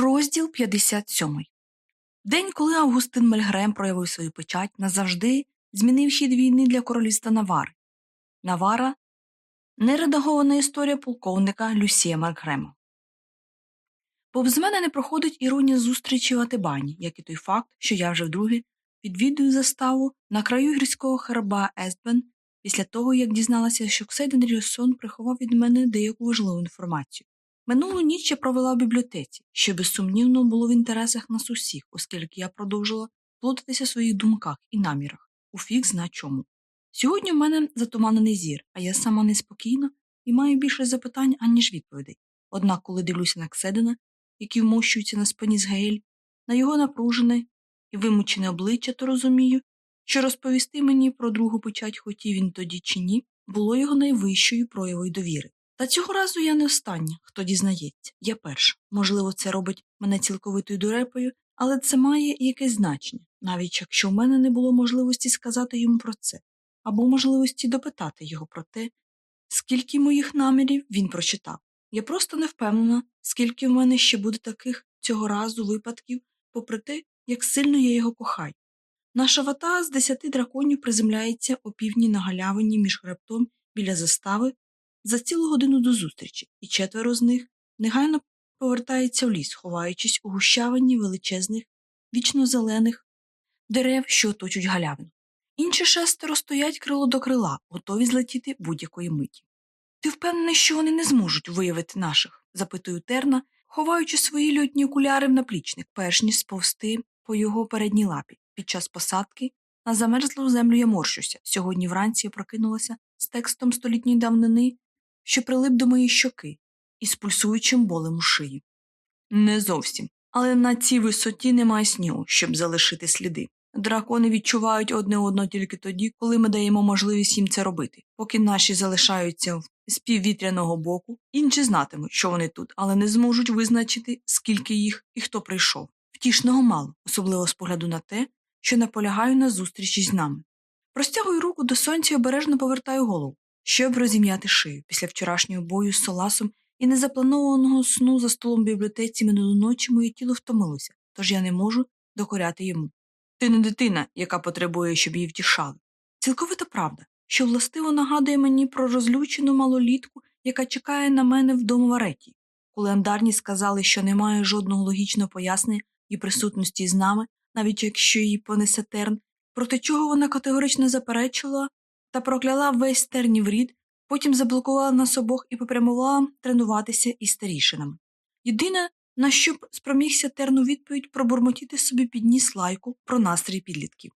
Розділ 57 День, коли Августин Мельгрем проявив свою печать, назавжди змінив хід війни для королівства Навари. Навара нередагована історія полковника Люсія Мельгрема. Повз мене не проходить іронія зустрічі в Атибані, як і той факт, що я вже вдруге відвідую заставу на краю гірського херба Естбен після того, як дізналася, що Ксейден Ріорсон приховав від мене деяку важливу інформацію. Минулу ніч я провела в бібліотеці, що безсумнівно було в інтересах нас усіх, оскільки я продовжила плутатися в своїх думках і намірах, у фік зна чому. Сьогодні в мене затуманений зір, а я сама неспокійна і маю більше запитань, аніж відповідей. Однак, коли дивлюся на Кседена, який вмощується на спині з Гейль, на його напружене і вимучене обличчя, то розумію, що розповісти мені про другу печать, хотів він тоді чи ні, було його найвищою проявою довіри. Та цього разу я не остання, хто дізнається. Я перша. Можливо, це робить мене цілковитою дурепою, але це має якесь значення, навіть якщо в мене не було можливості сказати йому про це, або можливості допитати його про те, скільки моїх намірів він прочитав. Я просто не впевнена, скільки в мене ще буде таких цього разу випадків, попри те, як сильно я його кохаю. Наша вата з десяти драконів приземляється о півдні на галявині між хребтом біля застави за цілу годину до зустрічі, і четверо з них негайно повертається в ліс, ховаючись у гущавині величезних, вічно зелених дерев, що оточують галявину. Інші шестеро стоять крило до крила, готові злетіти будь-якої миті. Ти впевнений, що вони не зможуть виявити наших? запитую терна, ховаючи свої льотні окуляри в наплічник, перш ніж сповзти по його передній лапі. Під час посадки на замерзлу землю я морщуся. Сьогодні вранці я прокинулася з текстом столітньої давнини, що прилип до моєї щоки, і з пульсуючим болем у шиї. Не зовсім. Але на цій висоті немає снігу, щоб залишити сліди. Дракони відчувають одне одного тільки тоді, коли ми даємо можливість їм це робити. Поки наші залишаються з піввітряного боку, інші знатимуть, що вони тут, але не зможуть визначити, скільки їх і хто прийшов. Втішного мало, особливо з погляду на те, що наполягаю на зустрічі з нами. Простягую руку до сонця і обережно повертаю голову, щоб розім'яти шию після вчорашнього бою з соласом і незапланованого сну за столом в бібліотеці минулої ночі моє тіло втомилося, тож я не можу докоряти йому. Ти не дитина, яка потребує, щоб її втішали. Цілковита правда, що властиво нагадує мені про розлючену малолітку, яка чекає на мене вдома в ареті. Коли андарні сказали, що немає жодного логічного пояснення і присутності з нами, навіть якщо її понесе терн, проти чого вона категорично заперечила та прокляла весь тернів рід, потім заблокувала нас обох і попрямувала тренуватися із старішинами. Єдине, на що б спромігся терну відповідь пробурмотіти собі підніс лайку про настрій підлітків.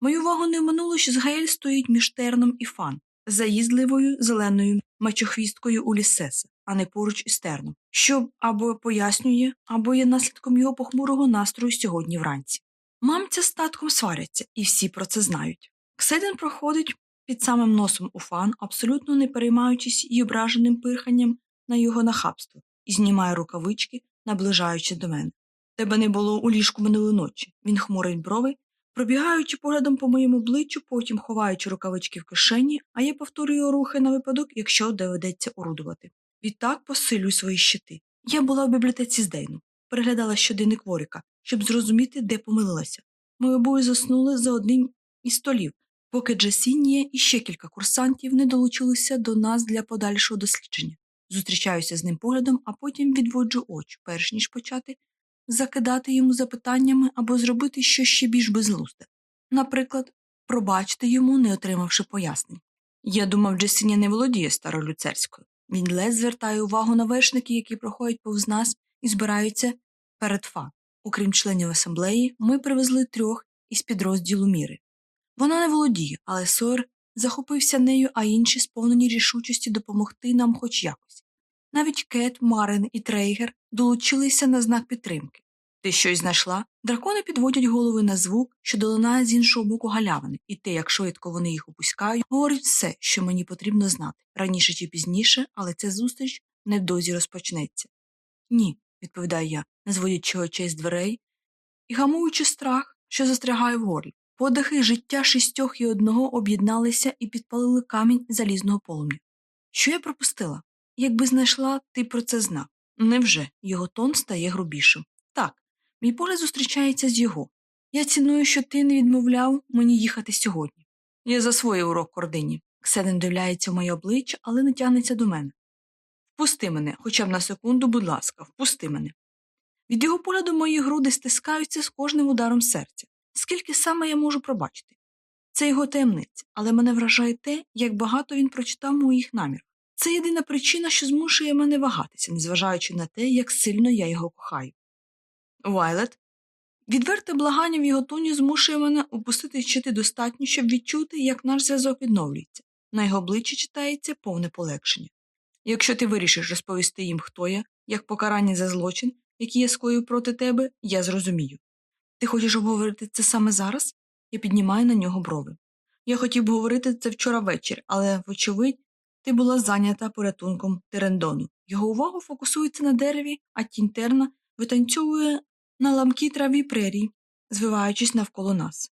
Мою увагу не вминуло, що Згаель стоїть між терном і фан, заїздливою зеленою мачохвісткою у лісеса, а не поруч із терном, що або пояснює, або є наслідком його похмурого настрою сьогодні вранці. Мамця з татком сваряться, і всі про це знають. Кседен проходить під самим носом у фан, абсолютно не переймаючись і ображеним пирханням на його нахабство, і знімає рукавички, наближаючи до мене. Тебе не було у ліжку минулої ночі. Він хмурить брови, пробігаючи поглядом по моєму обличчю, потім ховаючи рукавички в кишені, а я повторюю рухи на випадок, якщо доведеться орудувати. Відтак посилюю свої щити. Я була в бібліотеці з Дейну, переглядала щоденник Воріка, щоб зрозуміти, де помилилася. Ми обоє заснули за одним із столів, поки Джасінія і ще кілька курсантів не долучилися до нас для подальшого дослідження. Зустрічаюся з ним поглядом, а потім відводжу очі, перш ніж почати закидати йому запитаннями або зробити щось ще більш безглузде. Наприклад, пробачити йому, не отримавши пояснень. Я думав, Джесінія не володіє старолюцерською. Він ледь звертає увагу на вершники, які проходять повз нас і збираються перед фа. Окрім членів асамблеї, ми привезли трьох із підрозділу Міри. Вона не володіє, але Сойер захопився нею, а інші сповнені рішучості допомогти нам хоч якось. Навіть Кет, Марин і Трейгер долучилися на знак підтримки. Ти щось знайшла? Дракони підводять голови на звук, що долинає з іншого боку галявини, і те, як швидко вони їх опускають, говорить все, що мені потрібно знати, раніше чи пізніше, але ця зустріч невдовзі розпочнеться. Ні, відповідаю я, не зводячи очей з дверей і гамуючи страх, що застрягає в горлі. Подихи життя шістьох і одного об'єдналися і підпалили камінь залізного полум'я. Що я пропустила? Якби знайшла, ти про це знав. Невже його тон стає грубішим. Так, мій погляд зустрічається з його. Я ціную, що ти не відмовляв мені їхати сьогодні. Я засвоїв урок кордині. Кседен дивляється в моє обличчя, але не тягнеться до мене. Впусти мене, хоча б на секунду, будь ласка, впусти мене. Від його погляду мої груди стискаються з кожним ударом серця. Скільки саме я можу пробачити? Це його таємниця, але мене вражає те, як багато він прочитав моїх намірах. Це єдина причина, що змушує мене вагатися, незважаючи на те, як сильно я його кохаю. Вайлет. Відверте благання в його тоні змушує мене опустити чити достатньо, щоб відчути, як наш зв'язок відновлюється. На його обличчі читається повне полегшення. Якщо ти вирішиш розповісти їм, хто я, як покарання за злочин, який я скоїв проти тебе, я зрозумію. Ти хочеш обговорити це саме зараз? Я піднімаю на нього брови. Я хотів б говорити це вчора ввечері, але, вочевидь, ти була зайнята порятунком Терендону. Його увага фокусується на дереві, а тінь терна витанцьовує на ламкій траві прерії, звиваючись навколо нас.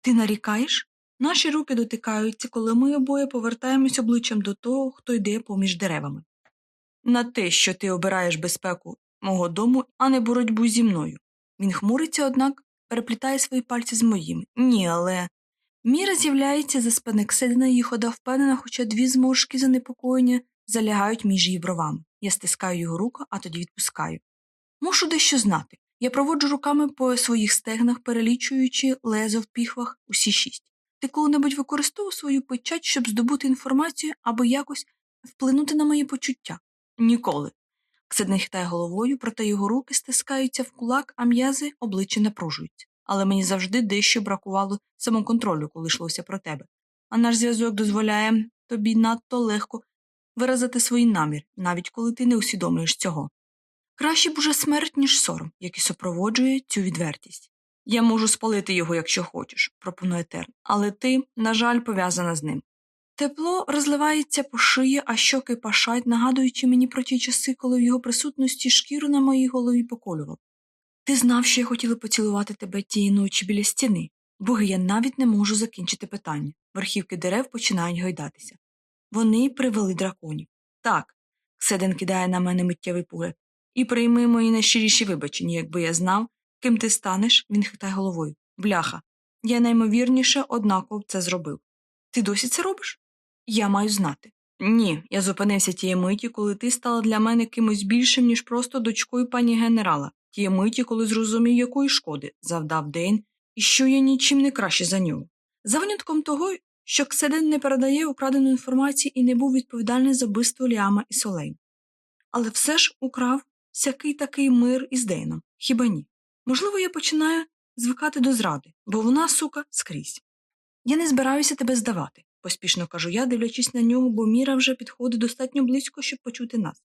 Ти нарікаєш? Наші руки дотикаються, коли ми обоє повертаємось обличчям до того, хто йде поміж деревами. На те, що ти обираєш безпеку мого дому, а не боротьбу зі мною. Він хмуриться, однак переплітає свої пальці з моїми. Ні, але. Міра з'являється за спини Кседина, її хода впевнена, хоча дві зморшки занепокоєння залягають між її бровами. Я стискаю його руку, а тоді відпускаю. Мушу дещо знати. Я проводжу руками по своїх стегнах, перелічуючи лезо в піхвах усі шість. Ти коли-небудь використовував свою печать, щоб здобути інформацію або якось вплинути на мої почуття? Ніколи. Кседин хитає головою, проте його руки стискаються в кулак, а м'язи обличчя напружуються. Але мені завжди дещо бракувало самоконтролю, коли йшлося про тебе. А наш зв'язок дозволяє тобі надто легко виразити свої намір, навіть коли ти не усвідомлюєш цього. Краще б уже смерть, ніж сором, який супроводжує цю відвертість. Я можу спалити його, якщо хочеш, пропонує Терн, але ти, на жаль, пов'язана з ним. Тепло розливається по шиї, а щоки пашать, нагадуючи мені про ті часи, коли в його присутності шкіру на моїй голові поколював. Ти знав, що я хотіла поцілувати тебе тієї ночі біля стіни. Боги, я навіть не можу закінчити питання. Верхівки дерев починають гойдатися. Вони привели драконів. Так, Кседен кидає на мене миттєвий погляд. І прийми мої найщиріші вибачення, якби я знав, ким ти станеш, він хитає головою. Бляха. Я наймовірніше однаково це зробив. Ти досі це робиш? Я маю знати. Ні, я зупинився тієї миті, коли ти стала для мене кимось більшим, ніж просто дочкою пані генерала, тієї миті, коли зрозумів, якої шкоди завдав Дейн, і що я нічим не краще за нього. За винятком того, що Кседен не передає украдену інформацію і не був відповідальний за вбивство Ліама і Солейн. Але все ж украв всякий такий мир із Дейном, хіба ні? Можливо, я починаю звикати до зради, бо вона, сука, скрізь. Я не збираюся тебе здавати, поспішно кажу я, дивлячись на нього, бо міра вже підходить достатньо близько, щоб почути нас.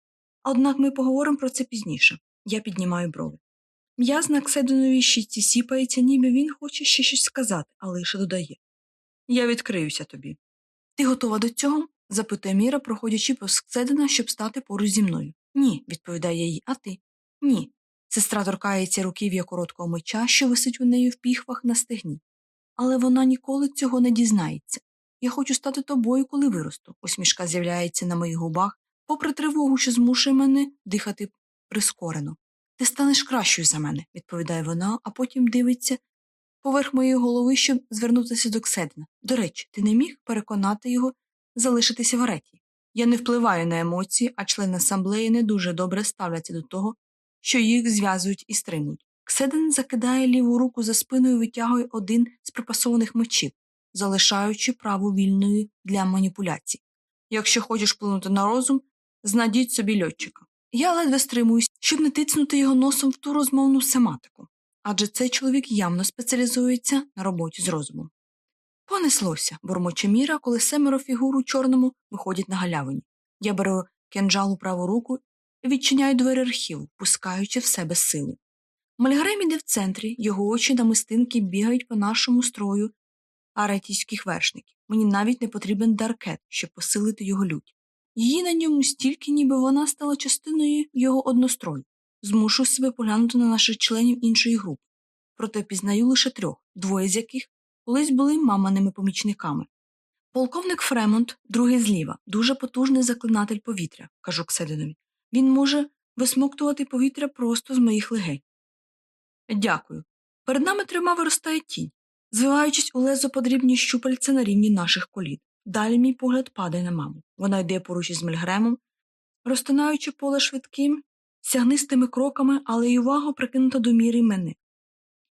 Однак ми поговоримо про це пізніше. Я піднімаю брови. М'яз на Кседоновій щітці сіпається, ніби він хоче ще щось сказати, але лише додає. Я відкриюся тобі. Ти готова до цього? запитує Міра, проходячи повз Кседина, щоб стати поруч зі мною. Ні, відповідає їй, а ти? Ні. Сестра торкається руків'я короткого меча, що висить у неї в піхвах на стегні. Але вона ніколи цього не дізнається. Я хочу стати тобою, коли виросту. Усмішка з'являється на моїх губах, попри тривогу, що змушує мене дихати прискорено. Ти станеш кращою за мене, відповідає вона, а потім дивиться поверх моєї голови, щоб звернутися до Кседна. До речі, ти не міг переконати його залишитися в ареті. Я не впливаю на емоції, а члени асамблеї не дуже добре ставляться до того, що їх зв'язують і стримують. Кседен закидає ліву руку за спиною і витягує один з припасованих мечів, залишаючи праву вільною для маніпуляцій. Якщо хочеш вплинути на розум, знайдіть собі льотчика. Я ледве стримуюсь, щоб не тицнути його носом в ту розмовну сематику, адже цей чоловік явно спеціалізується на роботі з розумом. Понеслося, бурмоче Міра, коли семеро фігур у чорному виходять на галявині. Я беру кинджал у праву руку і відчиняю двері архіву, пускаючи в себе силу. Мальгрем іде в центрі, його очі на мистинки бігають по нашому строю аретійських вершників. Мені навіть не потрібен даркет, щоб посилити його лють. Її на ньому стільки, ніби вона стала частиною його однострою. Змушу себе поглянути на наших членів іншої групи. Проте пізнаю лише трьох, двоє з яких колись були маманими помічниками. Полковник Фремонт, другий зліва, дуже потужний заклинатель повітря, кажу Ксединові. Він може висмоктувати повітря просто з моїх легень. Дякую. Перед нами трьома виростає тінь, звиваючись у лезо подрібні щупальця на рівні наших коліт. Далі мій погляд падає на маму. Вона йде поруч із Мельгремом, розтинаючи поле швидким, сягнистими кроками, але й увага прикинута до міри мене.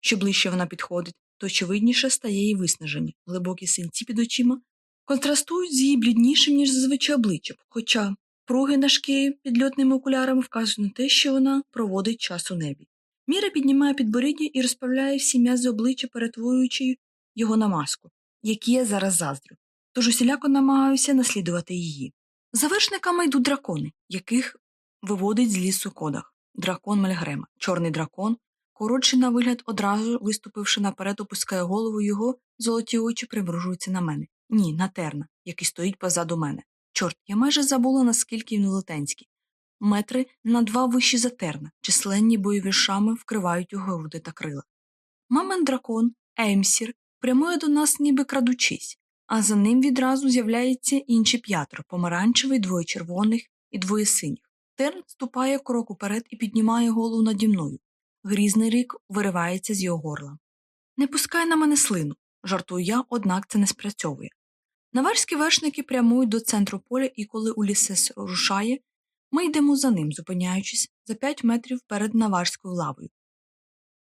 Що ближче вона підходить, то очевидніше стає її виснаження, глибокі синці під очима контрастують з її бліднішим, ніж зазвичай обличчям, хоча пруги на шкірі під льотними окулярами вказують на те, що вона проводить час у небі. Міра піднімає підборіддя і розправляє всі м'язи обличчя, перетворюючи його на маску, які я зараз заздрю, тож усіляко намагаюся наслідувати її. За вершниками йдуть дракони, яких виводить з лісу кодах. Дракон Мельгрема, чорний дракон, коротший на вигляд, одразу виступивши наперед, опускає голову його, золоті очі примружуються на мене. Ні, на терна, який стоїть позаду мене. Чорт, я майже забула, наскільки він велетенський. Метри на два вищі за терна, численні бойові шами вкривають його груди та крила. Мамин дракон, Еймсір, прямує до нас, ніби крадучись, а за ним відразу з'являється інші п'ятеро помаранчевий, двоє червоних і двоє синіх. Терн ступає крок уперед і піднімає голову наді мною. Грізний рік виривається з його горла. Не пускай на мене слину, жартую я, однак це не спрацьовує. Наварські вершники прямують до центру поля, і коли Улісес рушає, ми йдемо за ним, зупиняючись за п'ять метрів перед наварською лавою.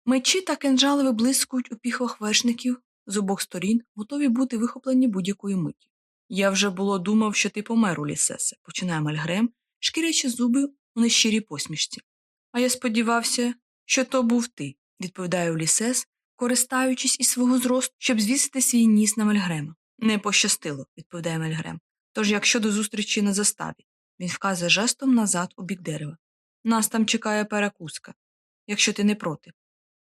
Мечі та кинджали виблискують у піхвах вершників з обох сторін, готові бути вихоплені будь-якої миті. Я вже було думав, що ти помер, Улісесе, починає Мельгрем, шкірячи зуби у нещирій посмішці. А я сподівався, що то був ти, відповідає Улісес, користаючись із свого зросту, щоб звісити свій ніс на Мельгрема. Не пощастило, відповідає Мельгрем. Тож як щодо зустрічі на заставі, він вказує жестом назад у бік дерева. Нас там чекає перекуска, якщо ти не проти.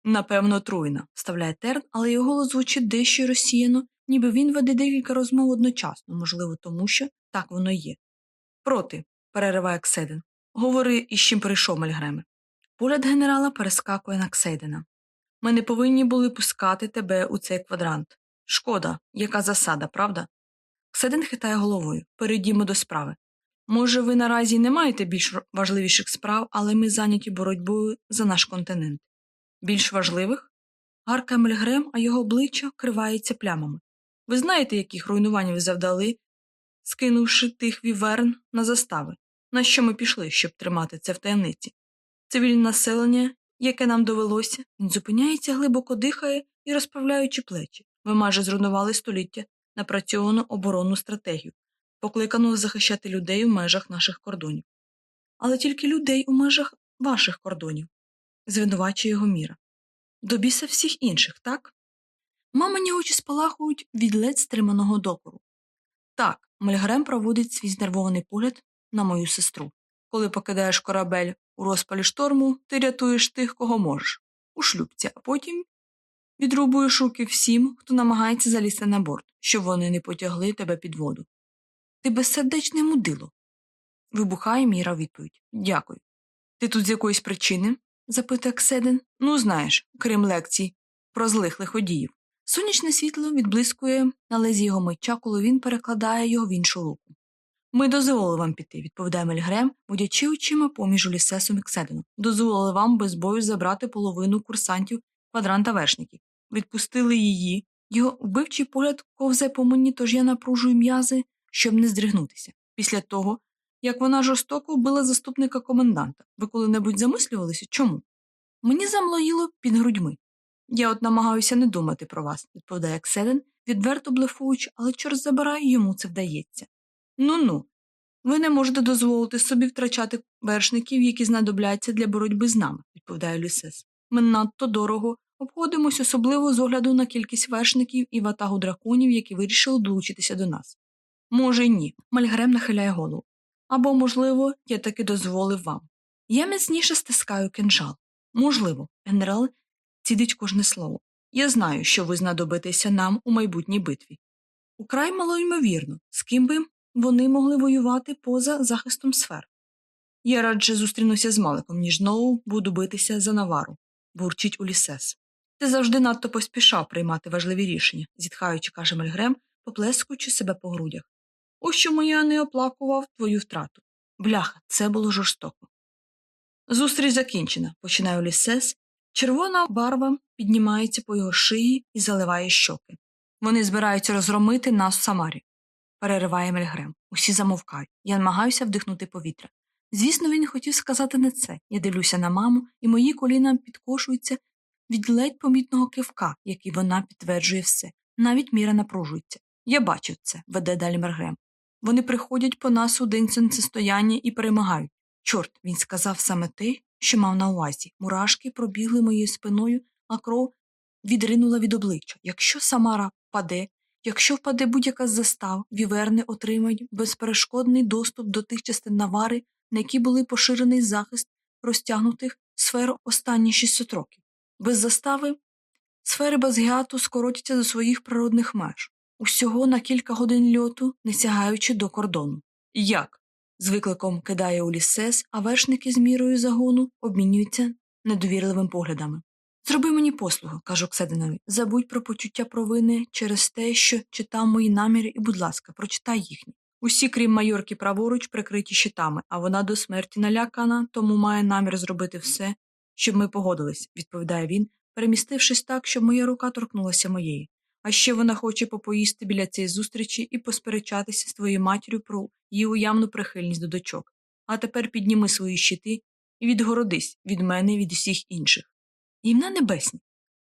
Напевно, труйна, вставляє терн, але його голос звучить дещо розсіяно, ніби він веде декілька розмов одночасно, можливо, тому що так воно є. Проти, перериває Кседен. Говори, із чим прийшов Мельгреме. Погляд генерала перескакує на Ксейдена. Ми не повинні були пускати тебе у цей квадрант. Шкода, яка засада, правда? Кседен хитає головою. Перейдімо до справи. Може, ви наразі не маєте більш важливіших справ, але ми зайняті боротьбою за наш континент. Більш важливих? Гарка Мельгрем, а його обличчя кривається плямами. Ви знаєте, яких руйнувань ви завдали, скинувши тих віверн на застави, на що ми пішли, щоб тримати це в таємниці? Цивільне населення, яке нам довелося, він зупиняється, глибоко дихає і розправляючи плечі. Ви майже зруйнували століття напрацьовану оборонну стратегію, покликану захищати людей у межах наших кордонів. Але тільки людей у межах ваших кордонів, звинувачує його міра. До біса всіх інших, так? Мамині очі спалахують від ледь стриманого докору. Так, Мельгрем проводить свій знервований погляд на мою сестру. Коли покидаєш корабель у розпалі шторму, ти рятуєш тих, кого можеш, у шлюбці, а потім відрубуєш руки всім, хто намагається залізти на борт, щоб вони не потягли тебе під воду. Ти безсердечне мудило. Вибухає Міра відповідь. Дякую. Ти тут з якоїсь причини? запитує Кседен. Ну, знаєш, крім лекцій про злих лиходіїв. Сонячне світло відблискує на лезі його меча, коли він перекладає його в іншу руку. Ми дозволили вам піти, відповідає Мельгрем, водячи очима поміж Улісесом і Кседеном. Дозволили вам без бою забрати половину курсантів квадранта вершників. Відпустили її. Його вбивчий погляд ковзе по мені, тож я напружую м'язи, щоб не здригнутися. Після того, як вона жорстоко вбила заступника коменданта. Ви коли-небудь замислювалися? Чому? Мені замлоїло під грудьми. Я от намагаюся не думати про вас, відповідає Кседен, відверто блефуючи, але чорт забирає, йому це вдається. Ну ну. Ви не можете дозволити собі втрачати вершників, які знадобляться для боротьби з нами, відповідає Люсес. Ми надто дорого обходимось, особливо з огляду на кількість вершників і ватагу драконів, які вирішили долучитися до нас. Може, ні. Мальгрем нахиляє голову. Або, можливо, я таки дозволив вам. Я міцніше стискаю кинжал. Можливо, генерал цідить кожне слово. Я знаю, що ви знадобитеся нам у майбутній битві. Украй малоймовірно, з ким би вони могли воювати поза захистом сфер. Я радше зустрінуся з Маликом, ніж знову буду битися за навару, бурчить Улісес. Ти завжди надто поспішав приймати важливі рішення, зітхаючи, каже Мельгрем, поплескуючи себе по грудях. Ось чому я не оплакував твою втрату. Бляха, це було жорстоко. Зустріч закінчена, починає Улісес, Червона барва піднімається по його шиї і заливає щоки. Вони збираються розгромити нас в Самарі. Перериває Мельгрем. Усі замовкають. Я намагаюся вдихнути повітря. Звісно, він хотів сказати не це. Я дивлюся на маму, і мої коліна підкошуються від ледь помітного кивка, який вона підтверджує все. Навіть міра напружується. Я бачив це, веде далі Мергрем. Вони приходять по нас у день сонцестояння і перемагають. Чорт, він сказав саме те, що мав на увазі. Мурашки пробігли моєю спиною, а кров відринула від обличчя. Якщо Самара впаде, якщо впаде будь-яка з застав, віверни отримають безперешкодний доступ до тих частин навари, на які були поширений захист розтягнутих сфер останні 600 років. Без застави сфери Базгіату скоротяться до своїх природних меж, усього на кілька годин льоту, не сягаючи до кордону. Як? з викликом кидає Улісес, а вершники з мірою загону обмінюються недовірливими поглядами. Зроби мені послугу, кажу Ксединові, забудь про почуття провини через те, що читав мої наміри, і, будь ласка, прочитай їхні. Усі, крім майорки праворуч, прикриті щитами, а вона до смерті налякана, тому має намір зробити все, щоб ми погодились, відповідає він, перемістившись так, щоб моя рука торкнулася моєї. А ще вона хоче попоїсти біля цієї зустрічі і посперечатися з твоєю матір'ю про її уявну прихильність до дочок. А тепер підніми свої щити і відгородись від мене і від усіх інших. Імна небесні.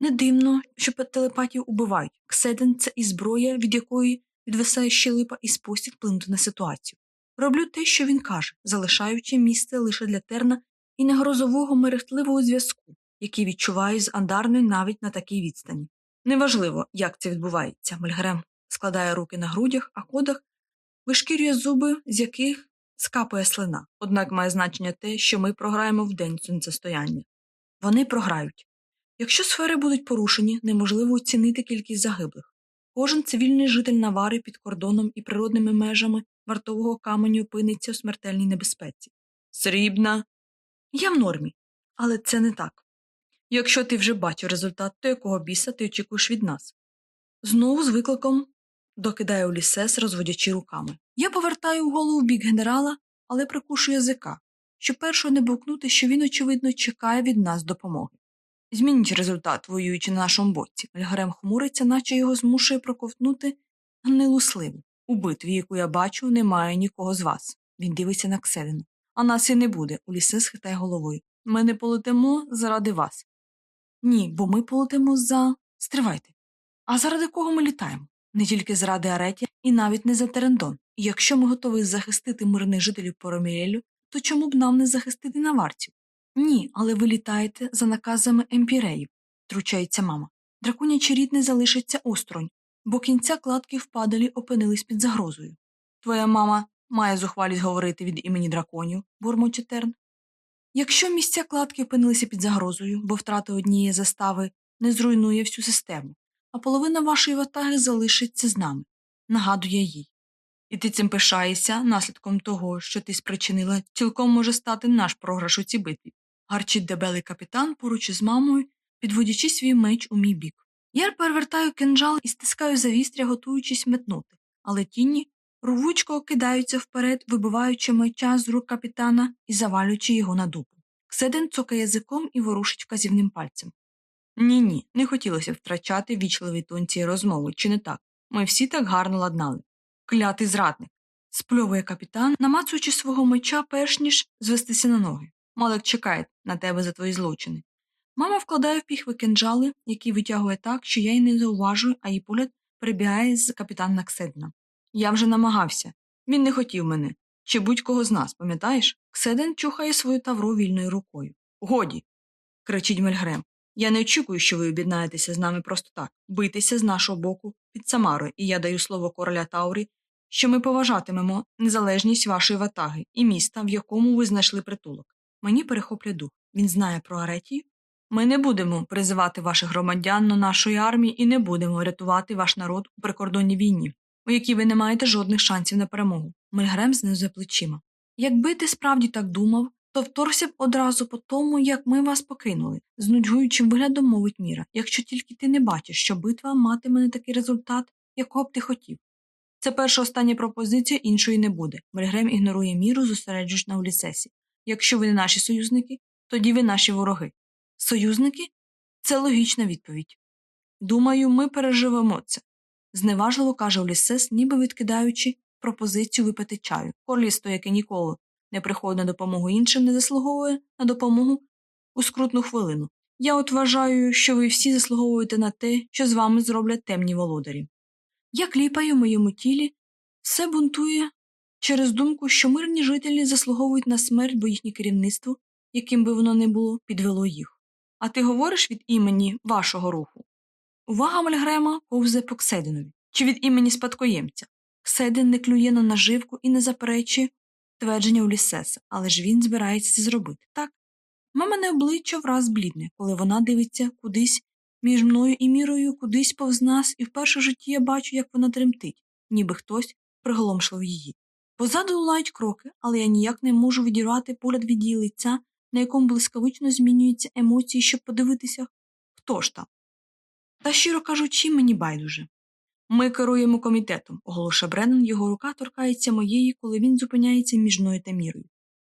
Не дивно, що телепатів убивають. Кседен це і зброя, від якої відвисає щелипа і спосіб вплинути на ситуацію. Роблю те, що він каже, залишаючи місце лише для терна і негрозового мерехтливого зв'язку, який відчуваю з андарною навіть на такій відстані. Неважливо, як це відбувається. Мельгрем складає руки на грудях, а кодах вишкірює зуби, з яких скапує слина. Однак має значення те, що ми програємо в день сонцестояння. Вони програють. Якщо сфери будуть порушені, неможливо оцінити кількість загиблих. Кожен цивільний житель Навари під кордоном і природними межами вартового каменю опиниться у смертельній небезпеці. Срібна. Я в нормі, але це не так. Якщо ти вже бачив результат, то якого біса ти очікуєш від нас? Знову з викликом докидає Улісес, розводячи руками. Я повертаю голову в бік генерала, але прикушу язика, щоб першого не букнути, що він, очевидно, чекає від нас допомоги. Змініть результат, воюючи на нашому боці. Ельгарем хмуриться, наче його змушує проковтнути гнилу сливу. У битві, яку я бачу, немає нікого з вас. Він дивиться на Кседину. А нас і не буде. Улісес хитає головою. Ми не полетимо заради вас. Ні, бо ми полетимо за. Стривайте. А заради кого ми літаємо? Не тільки заради Ареті і навіть не за Терендон. Якщо ми готові захистити мирних жителів Пороміелю, то чому б нам не захистити наварців? Ні, але ви літаєте за наказами емпіреїв, втручається мама. Драконячий рід не залишиться осторонь, бо кінця кладки впадалі опинились під загрозою. Твоя мама має зухвалість говорити від імені драконів, бурмоче Терн. Якщо місця кладки опинилися під загрозою, бо втрата однієї застави не зруйнує всю систему, а половина вашої ватаги залишиться з нами, нагадує їй. І ти цим пишаєшся наслідком того, що ти спричинила, цілком може стати наш програш у цій битві. Гарчить дебелий капітан поруч із мамою, підводячи свій меч у мій бік. Я перевертаю кинджал і стискаю завістря, готуючись метнути, але тіні рвучко кидаються вперед, вибиваючи меча з рук капітана і завалюючи його на дупу. Кседен цокає язиком і ворушить вказівним пальцем. Ні, ні, не хотілося втрачати вічливий тон цієї розмови, чи не так? Ми всі так гарно ладнали. Клятий зрадник. спльовує капітан, намацуючи свого меча, перш ніж звестися на ноги. Малек чекає на тебе за твої злочини. Мама вкладає в піхви кинджали, які витягує так, що я й не зауважую, а її погляд перебігає з капітана Кседна. Я вже намагався. Він не хотів мене. Чи будь-кого з нас, пам'ятаєш? Кседен чухає свою тавру вільною рукою. Годі. кричить Мельгрем. Я не очікую, що ви об'єднаєтеся з нами просто так, битися з нашого боку під Самарою, і я даю слово короля Таурі, що ми поважатимемо незалежність вашої ватаги і міста, в якому ви знайшли притулок. Мені перехоплює дух. Він знає про Аретію. Ми не будемо призивати ваших громадян до нашої армії і не будемо рятувати ваш народ у прикордонній війні у якій ви не маєте жодних шансів на перемогу. Мельгрем знизує плечима. Якби ти справді так думав, то вторгся б одразу по тому, як ми вас покинули, з нудьгуючим виглядом мовить міра, якщо тільки ти не бачиш, що битва матиме не такий результат, якого б ти хотів. Це перша остання пропозиція, іншої не буде. Мельгрем ігнорує міру, зосереджуючись на Улісесі. Якщо ви не наші союзники, тоді ви наші вороги. Союзники? Це логічна відповідь. Думаю, ми переживемо це. Зневажливо каже Улісес, ніби відкидаючи пропозицію випити чаю. Корлісто, яке ніколи не приходить на допомогу іншим, не заслуговує на допомогу у скрутну хвилину. Я от вважаю, що ви всі заслуговуєте на те, що з вами зроблять темні володарі. Я кліпаю в моєму тілі, все бунтує через думку, що мирні жителі заслуговують на смерть, бо їхнє керівництво, яким би воно не було, підвело їх. А ти говориш від імені вашого руху? Увага Мальгрема повзе по Ксединові чи від імені спадкоємця. Кседин не клює на наживку і не заперечує твердження Улісеса, але ж він збирається це зробити, так? Мамине обличчя враз блідне, коли вона дивиться кудись між мною і мірою, кудись повз нас, і вперше в житті я бачу, як вона тремтить, ніби хтось приголомшив її. Позаду лунають кроки, але я ніяк не можу відірвати погляд від її лиця, на якому блискавично змінюються емоції, щоб подивитися, хто ж там. Та, щиро кажучи, мені байдуже. Ми керуємо комітетом, оголошує Бреннан, його рука торкається моєї, коли він зупиняється між мною та мірою.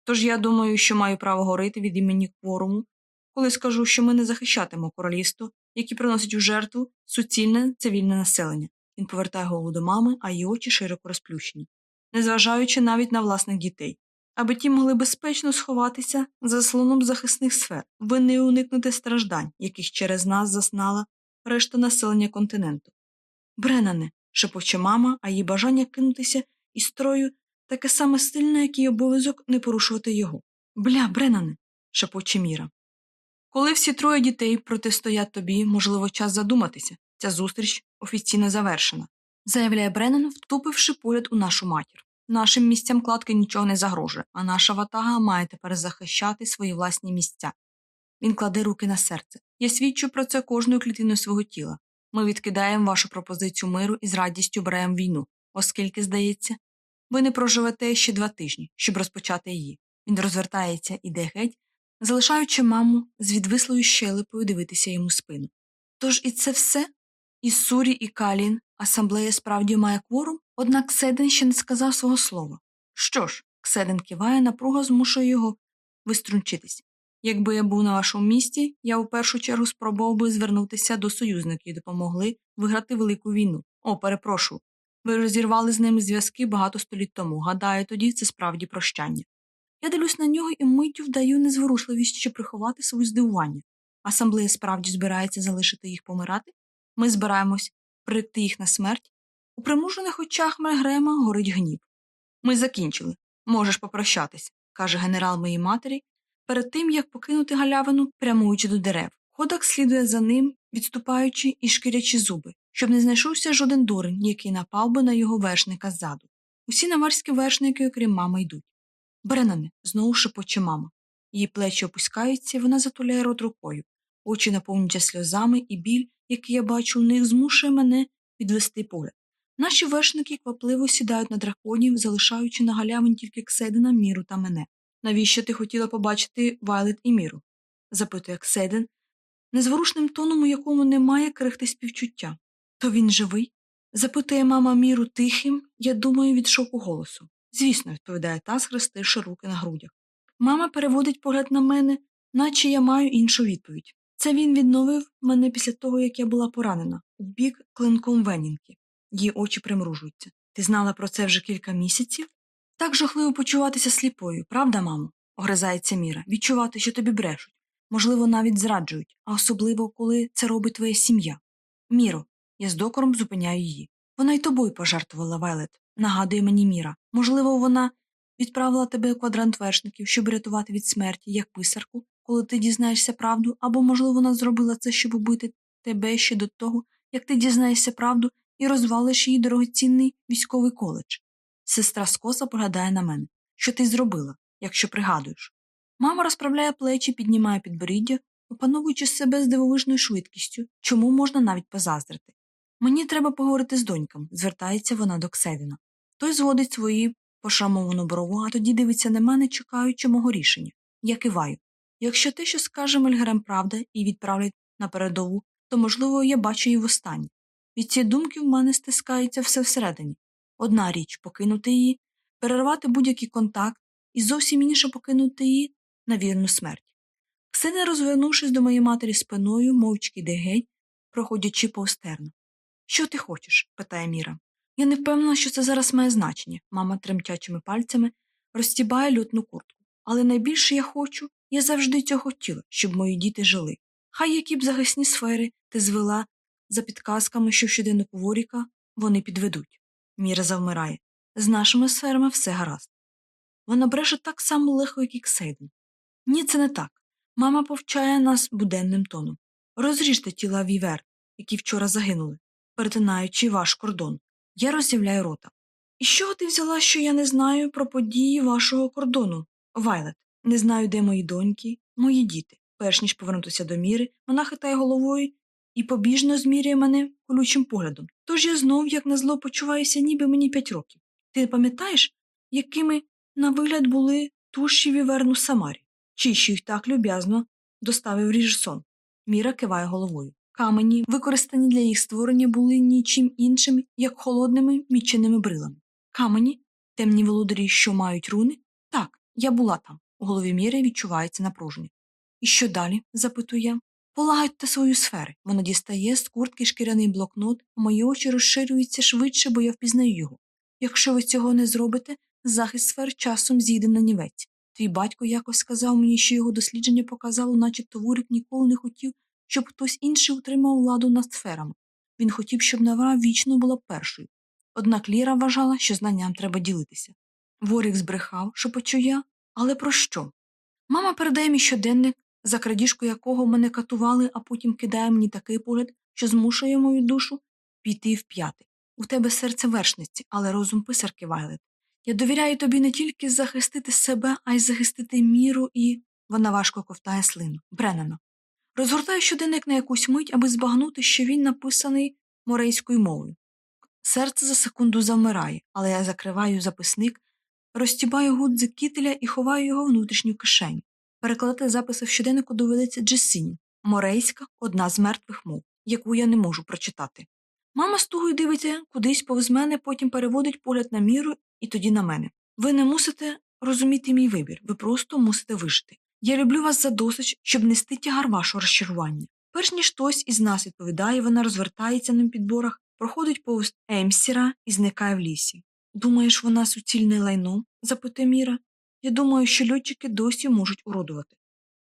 Тож я думаю, що маю право говорити від імені кворуму, коли скажу, що ми не захищатимо королівство, які приносять у жертву суцільне цивільне населення. Він повертає голову до мами, а її очі широко розплющені, незважаючи навіть на власних дітей, аби ті могли безпечно сховатися за слоном захисних сфер, ви не уникнете страждань, яких через нас заснала решта населення континенту. Бренане, шепоче мама, а її бажання кинутися із строю таке саме сильне, як і обов'язок не порушувати його. Бля, Бренане, шепоче Міра. Коли всі троє дітей протистоять тобі, можливо, час задуматися. Ця зустріч офіційно завершена, заявляє Бреннан, втупивши погляд у нашу матір. Нашим місцям кладки нічого не загрожує, а наша ватага має тепер захищати свої власні місця. Він кладе руки на серце. Я свідчу про це кожною клітиною свого тіла. Ми відкидаємо вашу пропозицію миру і з радістю беремо війну, оскільки, здається, ви не проживете ще два тижні, щоб розпочати її. Він розвертається іде геть, залишаючи маму з відвислою щелепою дивитися йому спину. Тож і це все? І Сурі, і Калін, асамблея справді має кворум, однак Кседен ще не сказав свого слова. Що ж, Кседен киває, напруга змушує його виструнчитись. Якби я був на вашому місці, я у першу чергу спробував би звернутися до союзників і допомогли виграти велику війну. О, перепрошую. Ви розірвали з ними зв'язки багато століть тому. Гадаю, тоді це справді прощання. Я дивлюсь на нього і миттю вдаю незворушливість, щоб приховати своє здивування. Асамблея справді збирається залишити їх помирати. Ми збираємось прийти їх на смерть. У примужених очах Мельгрема горить гнів. Ми закінчили. Можеш попрощатись, каже генерал моїй матері, перед тим як покинути галявину, прямуючи до дерев. Ходак слідує за ним, відступаючи і шкірячи зуби, щоб не знайшовся жоден дурень, який напав би на його вершника ззаду. Усі наварські вершники, окрім мами, йдуть. Бренане, знову шепоче мама. Її плечі опускаються, вона затуляє рот рукою, очі наповнюються сльозами, і біль, який я бачу у них, змушує мене відвести погляд. Наші вершники квапливо сідають на драконів, залишаючи на галявині тільки Кседина, Міру та мене. Навіщо ти хотіла побачити Вайлет і Міру? запитує Кседин, незворушним тоном, у якому немає крихти співчуття. То він живий? запитує мама Міру тихим, я думаю, від шоку голосу. Звісно, відповідає та, схрестивши руки на грудях. Мама переводить погляд на мене, наче я маю іншу відповідь. Це він відновив мене після того, як я була поранена, у бік клинком Венінки. Її очі примружуються. Ти знала про це вже кілька місяців? Так жахливо почуватися сліпою, правда, мамо? огризається Міра, відчувати, що тобі брешуть, можливо, навіть зраджують, а особливо, коли це робить твоя сім'я. Міро, я з докором зупиняю її. Вона й тобою пожертвувала Вайлет, нагадує мені Міра. Можливо, вона відправила тебе квадрант вершників, щоб рятувати від смерті, як писарку, коли ти дізнаєшся правду, або, можливо, вона зробила це, щоб убити тебе ще до того, як ти дізнаєшся правду і розвалиш її дорогоцінний військовий коледж. Сестра скоса поглядає на мене. Що ти зробила, якщо пригадуєш? Мама розправляє плечі, піднімає підборіддя, опановуючи себе з дивовижною швидкістю, чому можна навіть позаздрити. Мені треба поговорити з доньком, звертається вона до Ксевіна. Той зводить свої пошрамовану брову, а тоді дивиться на мене, чекаючи мого рішення. Я киваю. Якщо те, що скаже Мельгерем правда і відправлять на передову, то, можливо, я бачу її востаннє. Від цієї думки в мене стискається все всередині. Одна річ покинути її, перервати будь-який контакт, і зовсім інше покинути її на вірну смерть. Все не розвернувшись до моєї матері спиною, мовчки йде геть, проходячи повстерно. Що ти хочеш? питає Міра. Я не впевнена, що це зараз має значення. Мама тремтячими пальцями розтібає льотну куртку. Але найбільше я хочу, я завжди цього хотіла, щоб мої діти жили. Хай які б захисні сфери ти звела за підказками, що в щоденнику вони підведуть. Міра завмирає. З нашими сферами все гаразд. Вона бреше так само легко, як і Ксейден. Ні, це не так. Мама повчає нас буденним тоном. Розріжте тіла вівер, які вчора загинули, перетинаючи ваш кордон. Я роззявляю рота. І чого ти взяла, що я не знаю про події вашого кордону? Вайлет, не знаю, де мої доньки, мої діти. Перш ніж повернутися до міри, вона хитає головою і побіжно змірює мене колючим поглядом. Тож я знов, як на зло, почуваюся, ніби мені п'ять років. Ти пам'ятаєш, якими на вигляд були туші віверну Самарі? Чи що їх так люб'язно доставив Ріжсон? Міра киває головою. Камені, використані для їх створення, були нічим іншим, як холодними міченими брилами. Камені, темні володарі, що мають руни? Так, я була там. У голові Міри відчувається напруження. І що далі? запитую я. Полагодьте свою сферу. Вона дістає з куртки шкіряний блокнот, а мої очі розширюються швидше, бо я впізнаю його. Якщо ви цього не зробите, захист сфер часом зійде на нівець. Твій батько якось сказав мені, що його дослідження показало, начебто Вурик ніколи не хотів, щоб хтось інший утримав владу над сферами. Він хотів, щоб Навара вічно була першою. Однак Ліра вважала, що знанням треба ділитися. Ворік збрехав, що почує, але про що? Мама передає мій щоденник, за крадіжку якого мене катували, а потім кидає мені такий погляд, що змушує мою душу піти в п'яти. У тебе серце вершниці, але розум писарки Вайлет. Я довіряю тобі не тільки захистити себе, а й захистити міру і. Вона важко ковтає слину. Бреннано. Розгортаю щоденник на якусь мить, аби збагнути, що він написаний морейською мовою. Серце за секунду завмирає, але я закриваю записник, розтібаю гудзик кітеля і ховаю його внутрішню кишеню. Перекладати записи в щоденнику доведеться Джесіні. Морейська одна з мертвих мов, яку я не можу прочитати. Мама з тугою дивиться кудись повз мене, потім переводить погляд на міру і тоді на мене. Ви не мусите розуміти мій вибір, ви просто мусите вижити. Я люблю вас задосить, щоб нести тягар вашого розчарування. Перш ніж хтось із нас відповідає, вона розвертається на підборах, проходить повз Емсіра і зникає в лісі. Думаєш, вона суцільне лайно? запитує Міра. Я думаю, що льотчики досі можуть уродувати.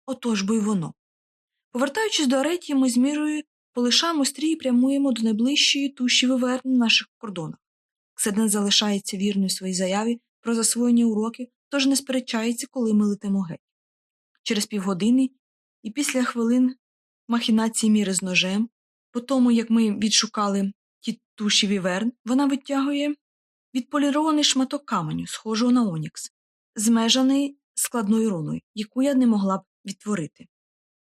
Отож бо й воно. Повертаючись до Аретії, ми з мірою полишаємо стрій і прямуємо до найближчої туші виверн на наших кордонах. Кседен залишається вірною своїй заяві про засвоєння уроків, тож не сперечається, коли ми летимо геть. Через півгодини і після хвилин махінації міри з ножем, по тому, як ми відшукали ті туші віверн, вона витягує відполірований шматок каменю, схожого на онікс, змежаний складною руною, яку я не могла б відтворити.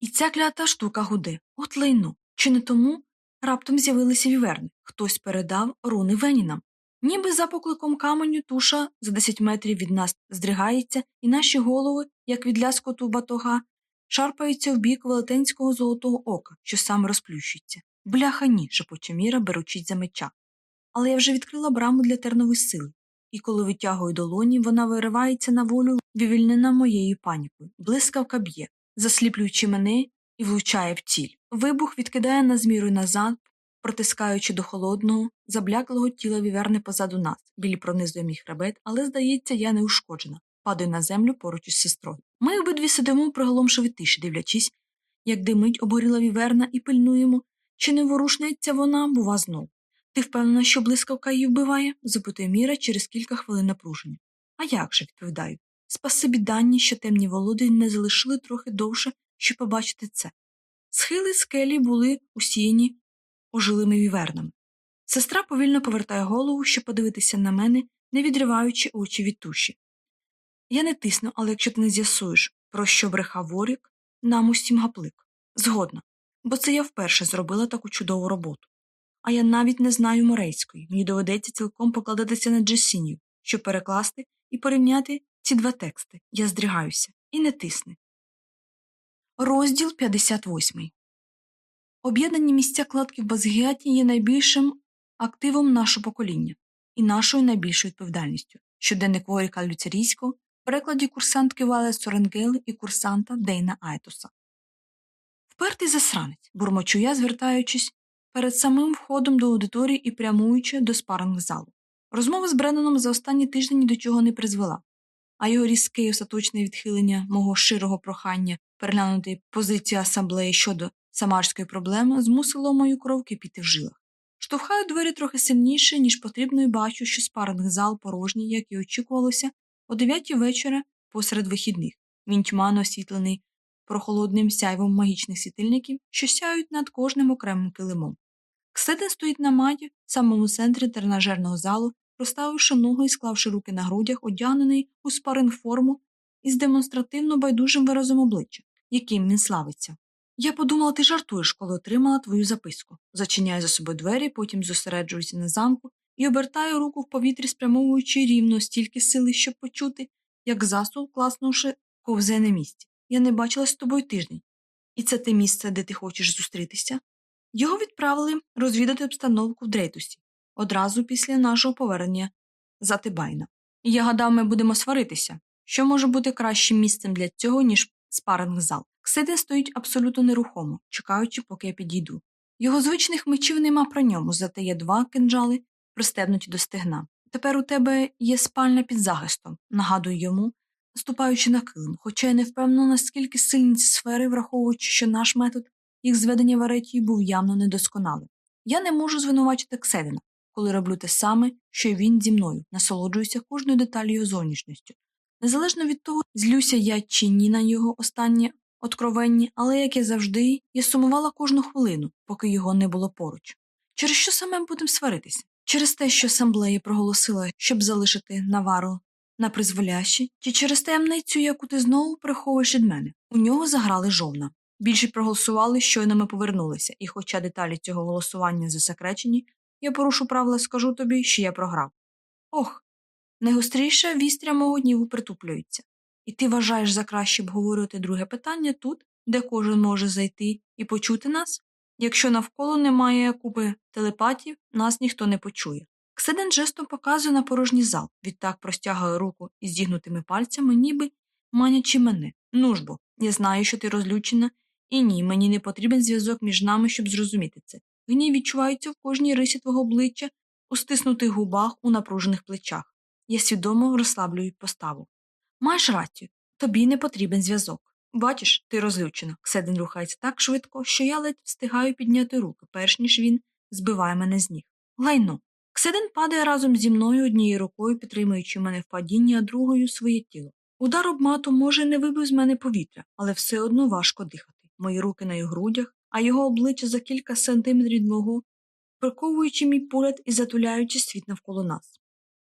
І ця клята штука гуде, от лайно. Чи не тому раптом з'явилися віверни, хтось передав руни Венінам. Ніби за покликом каменю туша за 10 метрів від нас здригається, і наші голови, як від ляскоту батога, шарпаються в бік велетенського золотого ока, що саме розплющується. Бляха ні, шепоче Міра, беручись за меча. Але я вже відкрила браму для тернової сили, і коли витягую долоні, вона виривається на волю, вивільнена моєю панікою. Блискавка б'є, засліплюючи мене і влучає в ціль. Вибух відкидає нас мірою назад, протискаючи до холодного, забляклого тіла віверни позаду нас, білі пронизує мій хребет, але, здається, я не ушкоджена, падаю на землю поруч із сестрою. Ми обидві сидимо, приголомшові тиші, дивлячись, як димить обгоріла віверна, і пильнуємо, чи не ворушнеться вона, бува, знов. Ти впевнена, що блискавка її вбиває? запитує Міра через кілька хвилин напруження. А як же, відповідаю. Спасибі дані, що темні володи не залишили трохи довше, щоб побачити це. Схили скелі були усіяні ожилими вівернами. Сестра повільно повертає голову, щоб подивитися на мене, не відриваючи очі від туші. Я не тисну, але якщо ти не з'ясуєш, про що брехав ворік, нам усім гаплик. Згодна, бо це я вперше зробила таку чудову роботу. А я навіть не знаю морейської, мені доведеться цілком покладатися на Джесінію, щоб перекласти і порівняти ці два тексти. Я здригаюся і не тисни. Розділ 58 Об'єднані місця кладки в Базгіаті є найбільшим активом нашого покоління і нашою найбільшою відповідальністю. Щоденник Воріка Люцерійського в перекладі курсантки Вале Соренгели і курсанта Дейна Айтоса. Впертий засранець, бурмочу я, звертаючись перед самим входом до аудиторії і прямуючи до спаринг залу. Розмова з Бренноном за останні тижні ні до чого не призвела, а його різке і остаточне відхилення мого широго прохання переглянути позицію асамблеї щодо самарської проблеми змусило мою кров кипіти в жилах. Штовхаю двері трохи сильніше, ніж потрібно, і бачу, що спаринг зал порожній, як і очікувалося, о дев'ятій вечора посеред вихідних. Він тьмано освітлений прохолодним сяйвом магічних світильників, що сяють над кожним окремим килимом. Кседен стоїть на маті в самому центрі тренажерного залу, розставивши ноги і склавши руки на грудях, одягнений у спаринг форму із демонстративно байдужим виразом обличчя, яким він славиться. Я подумала, ти жартуєш, коли отримала твою записку. Зачиняю за собою двері, потім зосереджуюся на замку і обертаю руку в повітрі, спрямовуючи рівно стільки сили, щоб почути, як засул, класнувши, ковзе на місці. Я не бачилась з тобою тиждень. І це те місце, де ти хочеш зустрітися? Його відправили розвідати обстановку в Дрейтусі одразу після нашого повернення за Тибайна. І я гадав, ми будемо сваритися. Що може бути кращим місцем для цього, ніж спаринг зал? Ксиден стоїть абсолютно нерухомо, чекаючи, поки я підійду. Його звичних мечів нема про ньому, зате є два кинджали, пристебнуті до стегна. Тепер у тебе є спальня під захистом, нагадую йому, ступаючи на килим, хоча я не впевнена, наскільки сильні ці сфери, враховуючи, що наш метод їх зведення в аретії був явно недосконалим. Я не можу звинувачити Кседена, коли роблю те саме, що й він зі мною, насолоджуюся кожною деталю зовнішністю. Незалежно від того, злюся я чи ні на його останнє откровенні, але, як і завжди, я сумувала кожну хвилину, поки його не було поруч. Через що саме будемо сваритися? Через те, що асамблея проголосила, щоб залишити навару на призволяще, чи через таємницю, яку ти знову приховуєш від мене. У нього заграли жовна. Більшість проголосували, щойно ми повернулися, і, хоча деталі цього голосування засекречені, я порушу правила, скажу тобі, що я програв. Ох, найгостріша вістря мого гніву притуплюється. І ти вважаєш за краще обговорювати друге питання тут, де кожен може зайти і почути нас? Якщо навколо немає купи телепатів, нас ніхто не почує. Кседен жестом показує на порожній зал, відтак простягує руку із зігнутими пальцями, ніби манячи мене. Ну ж бо, я знаю, що ти розлючена, і ні, мені не потрібен зв'язок між нами, щоб зрозуміти це. Гнів відчувається в кожній рисі твого обличчя, у стиснутих губах, у напружених плечах. Я свідомо розслаблюю поставу. Маєш рацію, тобі не потрібен зв'язок. Бачиш, ти розлючена. Кседен рухається так швидко, що я ледь встигаю підняти руки, перш ніж він збиває мене з ніг. Лайно. Кседен падає разом зі мною однією рукою, підтримуючи мене в падінні, а другою своє тіло. Удар обмату, може, не вибив з мене повітря, але все одно важко дихати. Мої руки на його грудях, а його обличчя за кілька сантиметрів мого, приковуючи мій погляд і затуляючи світ навколо нас.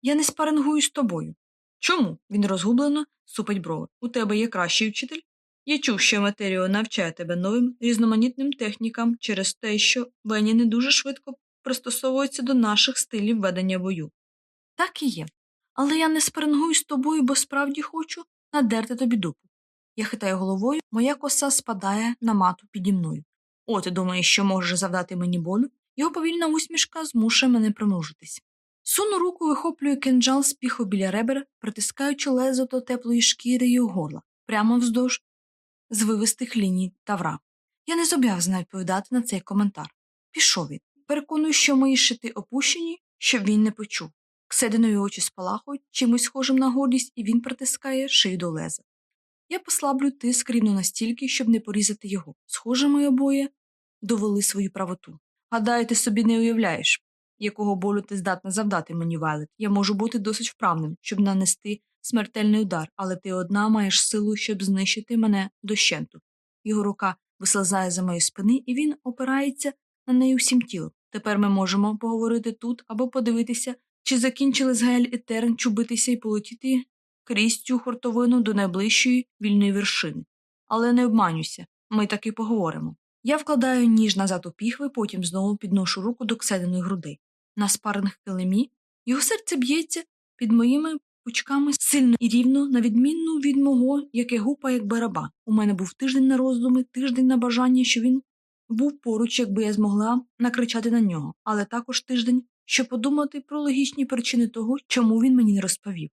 Я не спарингую з тобою. Чому? Він розгублено супить брови. У тебе є кращий вчитель? Я чув, що Матеріо навчає тебе новим різноманітним технікам через те, що Вені не дуже швидко пристосовується до наших стилів ведення бою. Так і є. Але я не спарингую з тобою, бо справді хочу надерти тобі дупу. Я хитаю головою, моя коса спадає на мату піді мною. О, ти думаєш, що можеш завдати мені болю? Його повільна усмішка змушує мене примружитись. Суну руку вихоплюю кинджал з піху біля ребер, притискаючи лезо до теплої шкіри його горла, прямо вздовж звивистих ліній тавра. Я не зобов'язана відповідати на цей коментар. Пішов він. Переконую, що мої шити опущені, щоб він не почув. Ксединові очі спалахують чимось схожим на гордість, і він притискає шию до леза. Я послаблю тиск рівно настільки, щоб не порізати його. Схоже, ми обоє довели свою правоту. Гадаю, ти собі не уявляєш, якого болю ти здатна завдати мені, Вайлет. Я можу бути досить вправним, щоб нанести смертельний удар, але ти одна маєш силу, щоб знищити мене дощенту. Його рука вислизає за моєї спини, і він опирається на неї всім тілом. Тепер ми можемо поговорити тут або подивитися, чи закінчили з Гель і Терн чубитися і полетіти крізь цю хортовину до найближчої вільної вершини. Але не обманюйся, ми таки поговоримо. Я вкладаю ніж назад у піхви, потім знову підношу руку до кседеної грудей. На спарних килимі його серце б'ється під моїми пучками сильно і рівно, на відмінну від мого, яке гупа, як барабан. У мене був тиждень на роздуми, тиждень на бажання, що він був поруч, якби я змогла накричати на нього, але також тиждень, щоб подумати про логічні причини того, чому він мені не розповів.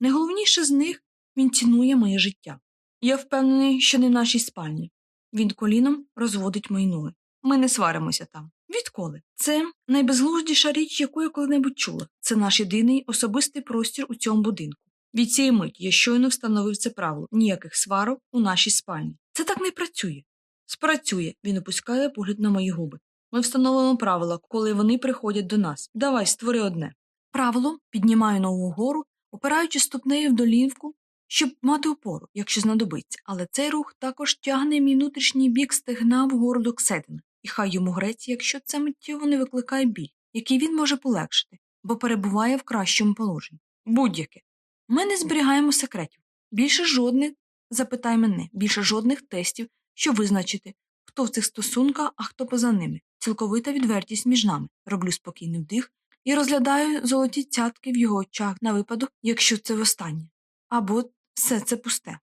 Найголовніше з них він цінує моє життя. Я впевнений, що не в нашій спальні. Він коліном розводить мої ноги. Ми не сваримося там. Відколи? Це найбезглуздіша річ, яку я коли-небудь чула. Це наш єдиний особистий простір у цьому будинку. Від цієї миті я щойно встановив це правило ніяких сварок у нашій спальні. Це так не працює. Спрацює, він опускає погляд на мої губи. Ми встановимо правила, коли вони приходять до нас. Давай, створи одне. Правило піднімаю ногу вгору, опираючи ступнею в долівку, щоб мати опору, якщо знадобиться, але цей рух також тягне мій внутрішній бік стегна вгору до Кседина, і хай йому грець, якщо це миттєво не викликає біль, який він може полегшити, бо перебуває в кращому положенні. Будь-яке. Ми не зберігаємо секретів. Більше жодних, запитай мене, більше жодних тестів, щоб визначити, хто в цих стосунках, а хто поза ними. Цілковита відвертість між нами. Роблю спокійний вдих і розглядаю золоті цятки в його очах на випадок, якщо це востаннє. Або все це пусте.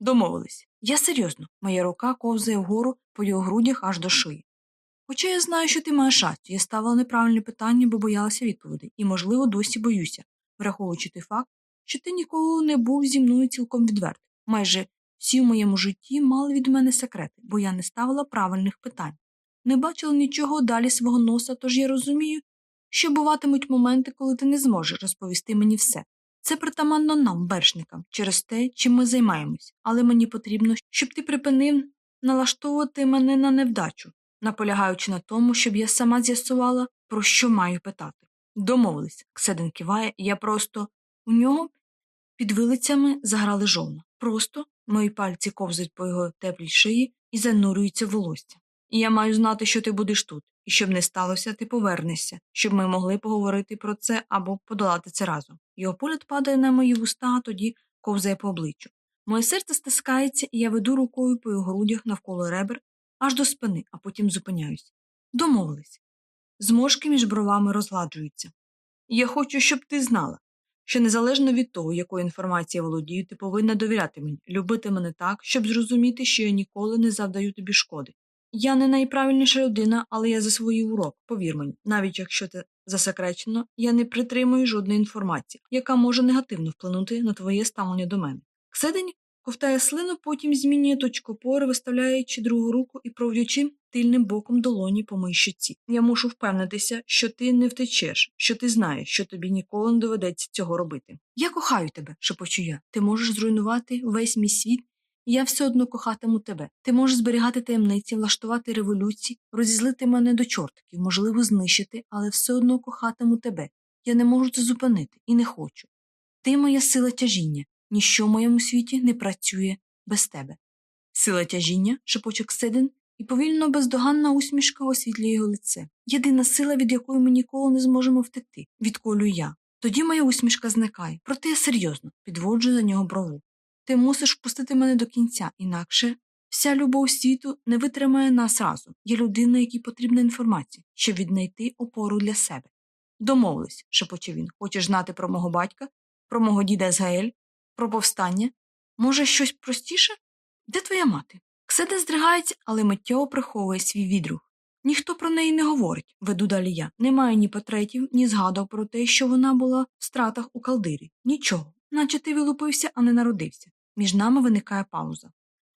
Домовились. Я серйозно, моя рука ковзає вгору по його грудях аж до шиї. Хоча я знаю, що ти маєш рацію, я ставила неправильне питання, бо боялася відповідей, і, можливо, досі боюся, враховуючи той факт, що ти ніколи не був зі мною цілком відвертий. Майже всі в моєму житті мали від мене секрети, бо я не ставила правильних питань. Не бачила нічого далі свого носа, тож я розумію, що буватимуть моменти, коли ти не зможеш розповісти мені все. Це притаманно нам, вершникам, через те, чим ми займаємось, але мені потрібно, щоб ти припинив налаштовувати мене на невдачу, наполягаючи на тому, щоб я сама з'ясувала, про що маю питати. Домовились, Кседен киває, я просто у нього під вилицями заграли жовна. Просто мої пальці ковзають по його теплій шиї і занурюються волосся. І я маю знати, що ти будеш тут, і щоб не сталося, ти повернешся, щоб ми могли поговорити про це або подолати це разом. Його погляд падає на мої вуста, а тоді ковзає по обличчю. Моє серце стискається, і я веду рукою по його грудях навколо ребер аж до спини, а потім зупиняюсь. Домовились. Зморшки між бровами розгладжуються. Я хочу, щоб ти знала, що незалежно від того, якою інформацією володію, ти повинна довіряти мені, любити мене так, щоб зрозуміти, що я ніколи не завдаю тобі шкоди. Я не найправильніша людина, але я засвоїв урок, повір мені, навіть якщо це засекречено, я не притримую жодної інформації, яка може негативно вплинути на твоє ставлення до мене. Кседень ковтає слину, потім змінює точку опори, виставляючи другу руку і проводячи тильним боком долоні по моїй щоці. Я мушу впевнитися, що ти не втечеш, що ти знаєш, що тобі ніколи не доведеться цього робити. Я кохаю тебе, шепочу я. Ти можеш зруйнувати весь мій світ. Я все одно кохатиму тебе. Ти можеш зберігати таємниці, влаштувати революції, розізлити мене до чортиків, можливо, знищити, але все одно кохатиму тебе. Я не можу це зупинити і не хочу. Ти моя сила тяжіння, ніщо в моєму світі не працює без тебе. Сила тяжіння, шепоче Кседин, і повільно бездоганна усмішка освітлює його лице. Єдина сила, від якої ми ніколи не зможемо втекти, відколюю я. Тоді моя усмішка зникає, проте я серйозно підводжу за нього брову. Ти мусиш впустити мене до кінця, інакше вся любов світу не витримає нас разом. Є людина, якій потрібна інформація, щоб віднайти опору для себе. Домовились, шепоче він. Хочеш знати про мого батька, про мого діда Езгаель, про повстання? Може, щось простіше? Де твоя мати? Кседа здригається, але миттєво приховує свій відрух. Ніхто про неї не говорить, веду далі я. Немає ні портретів, ні згадок про те, що вона була в стратах у калдирі. Нічого, наче ти вилупився, а не народився. Між нами виникає пауза.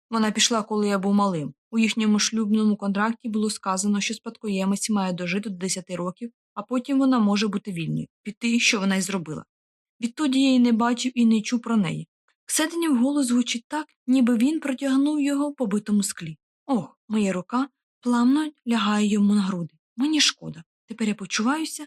Вона пішла, коли я був малим. У їхньому шлюбному контракті було сказано, що спадкоємець має дожити до 10 років, а потім вона може бути вільною, піти, що вона й зробила. Відтоді я її не бачив і не чув про неї. Кседенів голос звучить так, ніби він протягнув його по битому склі. Ох, моя рука плавно лягає йому на груди. Мені шкода. Тепер я почуваюся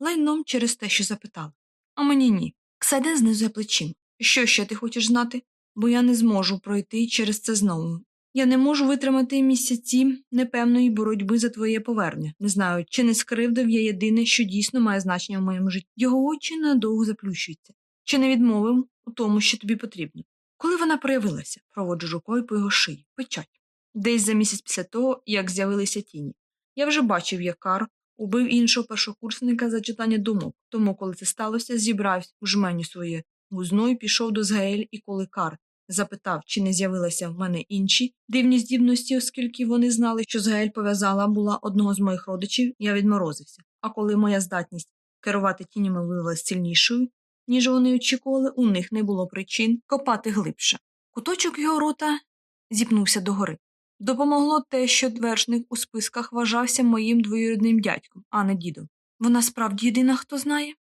лайном через те, що запитала. А мені ні. Кседен знизує плечима. Що ще ти хочеш знати? Бо я не зможу пройти через це знову. Я не можу витримати місяці непевної боротьби за твоє повернення. Не знаю, чи не скривдив я єдине, що дійсно має значення в моєму житті. Його очі надовго заплющуються. Чи не відмовив у тому, що тобі потрібно? Коли вона проявилася, проводжу рукою по його шиї, печать. Десь за місяць після того, як з'явилися тіні. Я вже бачив, як Кар убив іншого першокурсника за читання думок, тому, коли це сталося, зібрався у жменю своє гузно і пішов до Згаель, і коли Кар запитав, чи не з'явилися в мене інші дивні здібності, оскільки вони знали, що Згаель пов'язала була одного з моїх родичів, я відморозився. А коли моя здатність керувати тінями виявилася сильнішою, ніж вони очікували, у них не було причин копати глибше. Куточок його рота зіпнувся догори. Допомогло те, що вершник у списках вважався моїм двоюрідним дядьком, а не дідом. Вона справді єдина, хто знає?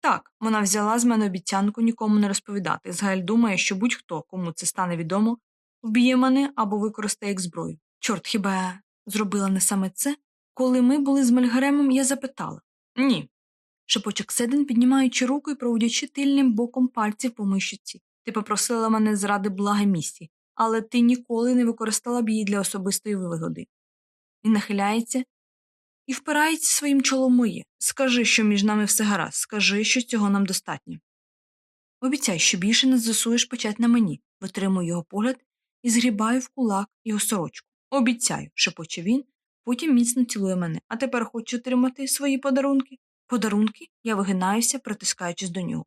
Так, вона взяла з мене обіцянку нікому не розповідати. Згаель думає, що будь-хто, кому це стане відомо, вб'є мене або використає як зброю. Чорт, хіба я зробила не саме це? Коли ми були з Мельгаремом, я запитала Ні. Шепочок Седен, піднімаючи руку і проводячи тильним боком пальців по мишці. Ти попросила мене зради блага місті, але ти ніколи не використала б її для особистої вигоди. Він нахиляється і впирається своїм чолом моє. Скажи, що між нами все гаразд, скажи, що цього нам достатньо. Обіцяй, що більше не засуєш печать на мені, витримую його погляд і згрібаю в кулак його сорочку. Обіцяю, шепоче він, потім міцно цілує мене, а тепер хочу отримати свої подарунки. Подарунки? Я вигинаюся, притискаючись до нього.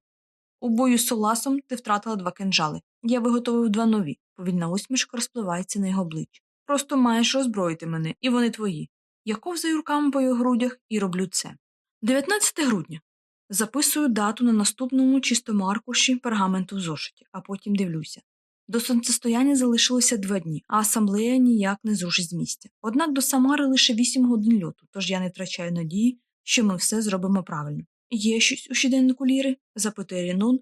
У бою з Соласом ти втратила два кинджали. Я виготовив два нові. Повільна усмішка розпливається на його обличчі. Просто маєш роззброїти мене, і вони твої. Я ковзаю руками по його грудях і роблю це. 19 грудня. Записую дату на наступному чистому аркуші пергаменту в зошиті, а потім дивлюся. До сонцестояння залишилося два дні, а асамблея ніяк не зрушить з місця. Однак до Самари лише 8 годин льоту, тож я не втрачаю надії, що ми все зробимо правильно. Є щось у щоденнику Ліри? запитує Рінон,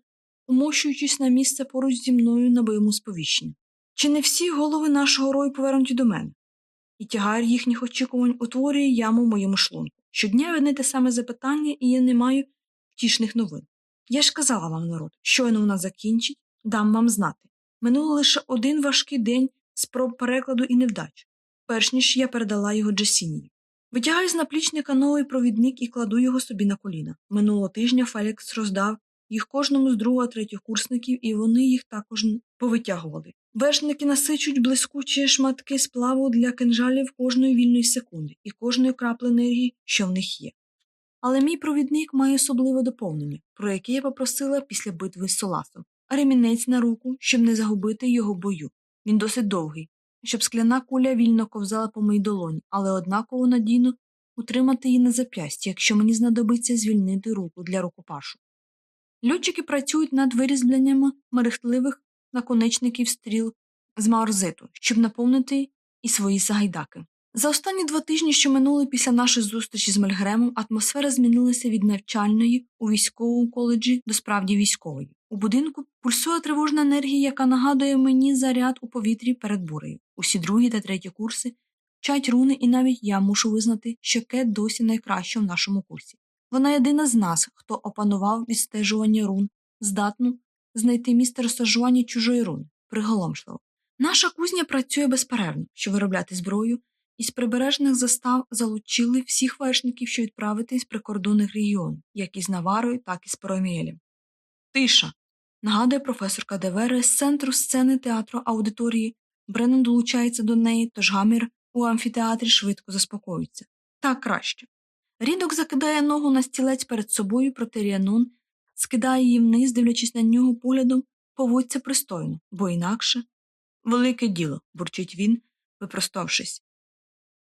умощуючись на місце поруч зі мною на бойому сповіщенні. Чи не всі голови нашого рою повернуті до мене? І тягар їхніх очікувань утворює яму в моєму шлунку. Щодня одне те саме запитання, і я не маю втішних новин. Я ж казала вам, народ, щойно вона закінчить, дам вам знати. Минуло лише один важкий день спроб перекладу і невдач, перш ніж я передала його Джесінії. Витягаю з наплічника новий провідник і кладу його собі на коліна. Минулого тижня Фелікс роздав їх кожному з другого третіх курсників, і вони їх також повитягували. Вершники насичують блискучі шматки сплаву для кинжалів кожної вільної секунди і кожної краплі енергії, що в них є. Але мій провідник має особливе доповнення, про яке я попросила після битви з Соласом, ремінець на руку, щоб не загубити його бою. Він досить довгий, щоб скляна куля вільно ковзала по моїй долоні, але однаково надійно утримати її на зап'ясті, якщо мені знадобиться звільнити руку для рукопашу. Льотчики працюють над вирізбленнями мерехтливих наконечників стріл з маорзету, щоб наповнити і свої сагайдаки. За останні два тижні, що минули після нашої зустрічі з Мельгремом, атмосфера змінилася від навчальної у військовому коледжі до справді військової. У будинку пульсує тривожна енергія, яка нагадує мені заряд у повітрі перед бурею. Усі другі та треті курси вчать руни, і навіть я мушу визнати, що Кет досі найкраща в нашому курсі. Вона єдина з нас, хто опанував відстежування рун, здатну знайти місце розташування чужої руни, приголомшливо. Наша кузня працює безперервно, щоб виробляти зброю, із прибережних застав залучили всіх вершників, що відправити з прикордонних регіонів, як із Наварою, так і з Пароміелем. Тиша. нагадує професорка Девери з центру сцени театру аудиторії. Бреннан долучається до неї, тож гамір у амфітеатрі швидко заспокоюється. Так краще. Рідок закидає ногу на стілець перед собою, проте Ріанон скидає її вниз, дивлячись на нього поглядом, поводься пристойно, бо інакше. Велике діло, бурчить він, випроставшись.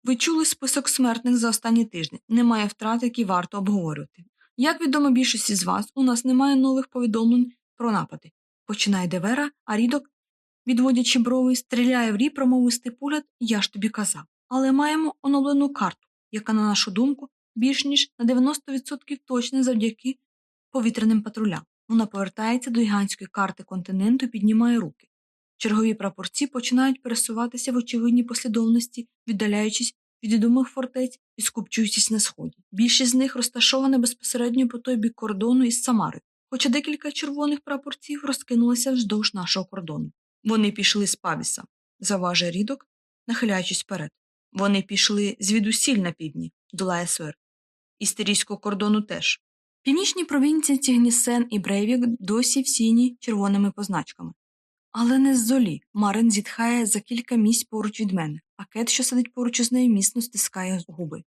Ви чули список смертних за останні тижні. Немає втрат, які варто обговорювати. Як відомо більшості з вас, у нас немає нових повідомлень про напади. Починає Девера, а рідок, відводячи брови, стріляє в рі промовистий погляд, я ж тобі казав. Але маємо оновлену карту, яка, на нашу думку, більш ніж на 90% точна завдяки повітряним патрулям. Вона повертається до гігантської карти континенту і піднімає руки. Чергові прапорці починають пересуватися в очевидній послідовності, віддаляючись від відомих фортець і скупчуючись на сході. Більшість з них розташована безпосередньо по той бік кордону із Самари, хоча декілька червоних прапорців розкинулися вздовж нашого кордону. Вони пішли з павіса, заважує рідок, нахиляючись вперед. Вони пішли звідусіль на півдні, долає Суер. Істерійського кордону теж. Північні провінції Цігнісен і Брейвік досі всіні червоними позначками. Але не з золі. Марин зітхає за кілька місць поруч від мене, а кет, що сидить поруч із нею, міцно стискає губи.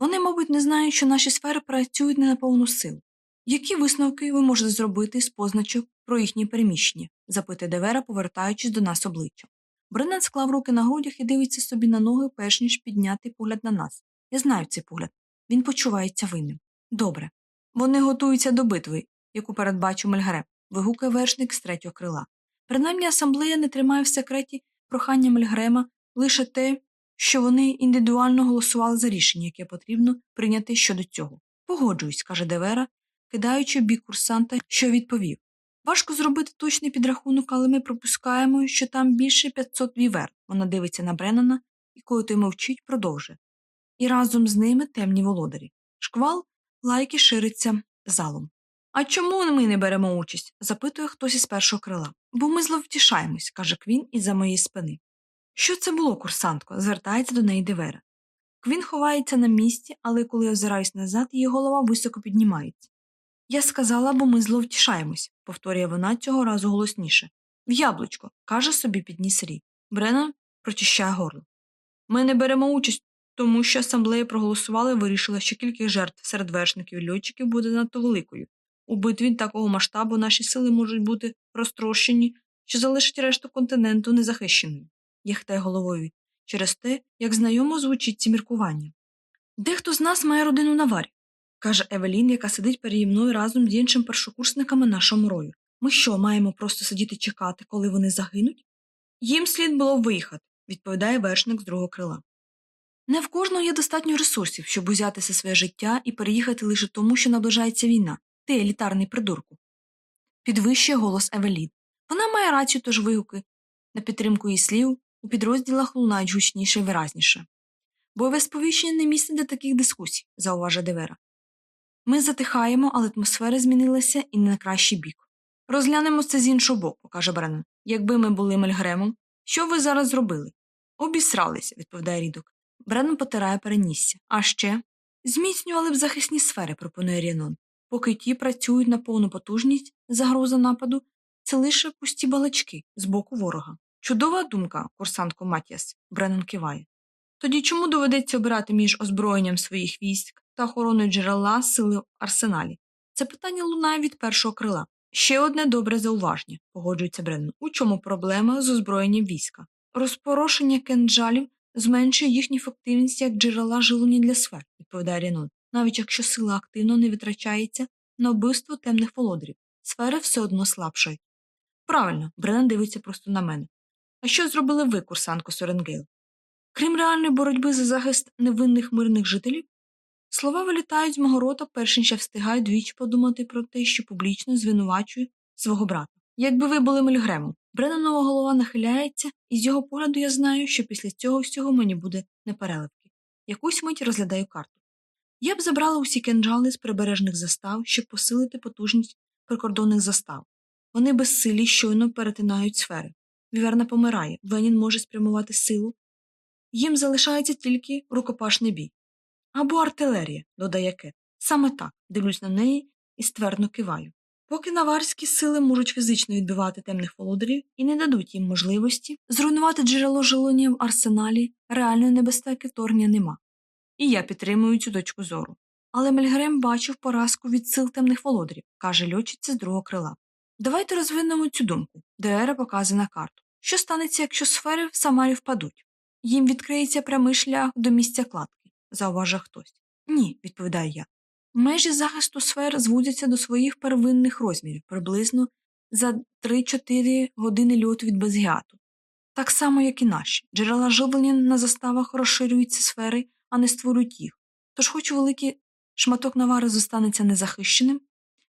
Вони, мабуть, не знають, що наші сфери працюють не на повну силу. Які висновки ви можете зробити з позначок про їхні переміщення? запитує Девера, повертаючись до нас обличчям. Бреннан склав руки на грудях і дивиться собі на ноги, перш ніж підняти погляд на нас. Я знаю цей погляд. Він почувається винним. Добре. Вони готуються до битви, яку передбачив Мельгарем, вигукає вершник з третього крила. Принаймні асамблея не тримає в секреті прохання Мельгрема лише те, що вони індивідуально голосували за рішення, яке потрібно прийняти щодо цього. Погоджуюсь, каже Девера, кидаючи бік курсанта, що відповів. Важко зробити точний підрахунок, але ми пропускаємо, що там більше 500 вівер. Вона дивиться на Бреннана і, коли той мовчить, продовжує. І разом з ними темні володарі. Шквал лайки шириться залом. А чому ми не беремо участь? запитує хтось із першого крила. Бо ми зловтішаємось, каже Квін із за моєї спини. Що це було, курсантко? звертається до неї Девера. Квін ховається на місці, але коли я озираюсь назад, її голова високо піднімається. Я сказала, бо ми зловтішаємось, повторює вона цього разу голосніше. В яблучко, каже собі підніс Рі. Брена прочищає горло. Ми не беремо участь, тому що асамблея проголосувала і вирішила, що кількість жертв серед вершників і льотчиків буде надто великою. У битві такого масштабу наші сили можуть бути розтрощені, що залишить решту континенту незахищеною. Яхтає головою через те, як знайомо звучить ці міркування. Дехто з нас має родину на варі, каже Евелін, яка сидить переді мною разом з іншими першокурсниками нашого рою. Ми що, маємо просто сидіти чекати, коли вони загинуть? Їм слід було виїхати, відповідає вершник з другого крила. Не в кожного є достатньо ресурсів, щоб узятися своє життя і переїхати лише тому, що наближається війна, ти елітарний придурку. Підвищує голос Евелін. Вона має рацію, тож вигуки. На підтримку її слів у підрозділах лунають гучніше і виразніше. Бойове сповіщення не місце для таких дискусій, зауважує Девера. Ми затихаємо, але атмосфера змінилася і не на кращий бік. Розглянемо це з іншого боку, каже Бреннан. Якби ми були Мельгремом, що ви зараз зробили? Обісралися, відповідає Рідок. Бреннан потирає перенісся. А ще зміцнювали б захисні сфери, пропонує Ріанон. Поки ті працюють на повну потужність, загроза нападу це лише пусті балачки з боку ворога. Чудова думка, курсантко Матіас, Бреннан киває. Тоді чому доведеться обирати між озброєнням своїх військ та охороною джерела сили в арсеналі? Це питання лунає від першого крила. Ще одне добре зауваження, погоджується Бреннан. У чому проблема з озброєнням війська? Розпорошення кенджалів зменшує їхню ефективність як джерела живлення для сфер, відповідає Ріанон. Навіть якщо сила активно не витрачається на вбивство темних володарів, сфери все одно слабшають. Правильно, Бреннан дивиться просто на мене. А що зробили ви, курсантко Сорренгейл? Крім реальної боротьби за захист невинних мирних жителів, слова вилітають з мого рота, перш ніж я встигаю двічі подумати про те, що публічно звинувачую свого брата. Якби ви були Мельгремом, Бреннанова голова нахиляється, і з його погляду я знаю, що після цього всього мені буде непереливки. Якусь мить розглядаю карту. Я б забрала усі кенджали з прибережних застав, щоб посилити потужність прикордонних застав. Вони безсилі щойно перетинають сфери. Віверна помирає, Венін може спрямувати силу. Їм залишається тільки рукопашний бій. Або артилерія, додає Кет. Саме так дивлюсь на неї і ствердно киваю. Поки наварські сили можуть фізично відбивати темних володарів і не дадуть їм можливості зруйнувати джерело жилення в арсеналі, реальної небезпеки вторгнення нема. І я підтримую цю точку зору. Але Мельгрем бачив поразку від сил темних володарів, каже льотчиця з другого крила. Давайте розвинемо цю думку. Деера показує на карту. Що станеться, якщо сфери в Самарі впадуть? Їм відкриється прямий шлях до місця кладки, зауважує хтось. Ні, відповідаю я. Межі захисту сфер зводяться до своїх первинних розмірів приблизно за 3-4 години льоту від Безгіату. Так само, як і наші. Джерела живлення на заставах розширюють ці сфери, а не створюють їх. Тож, хоч великий шматок навари зостанеться незахищеним,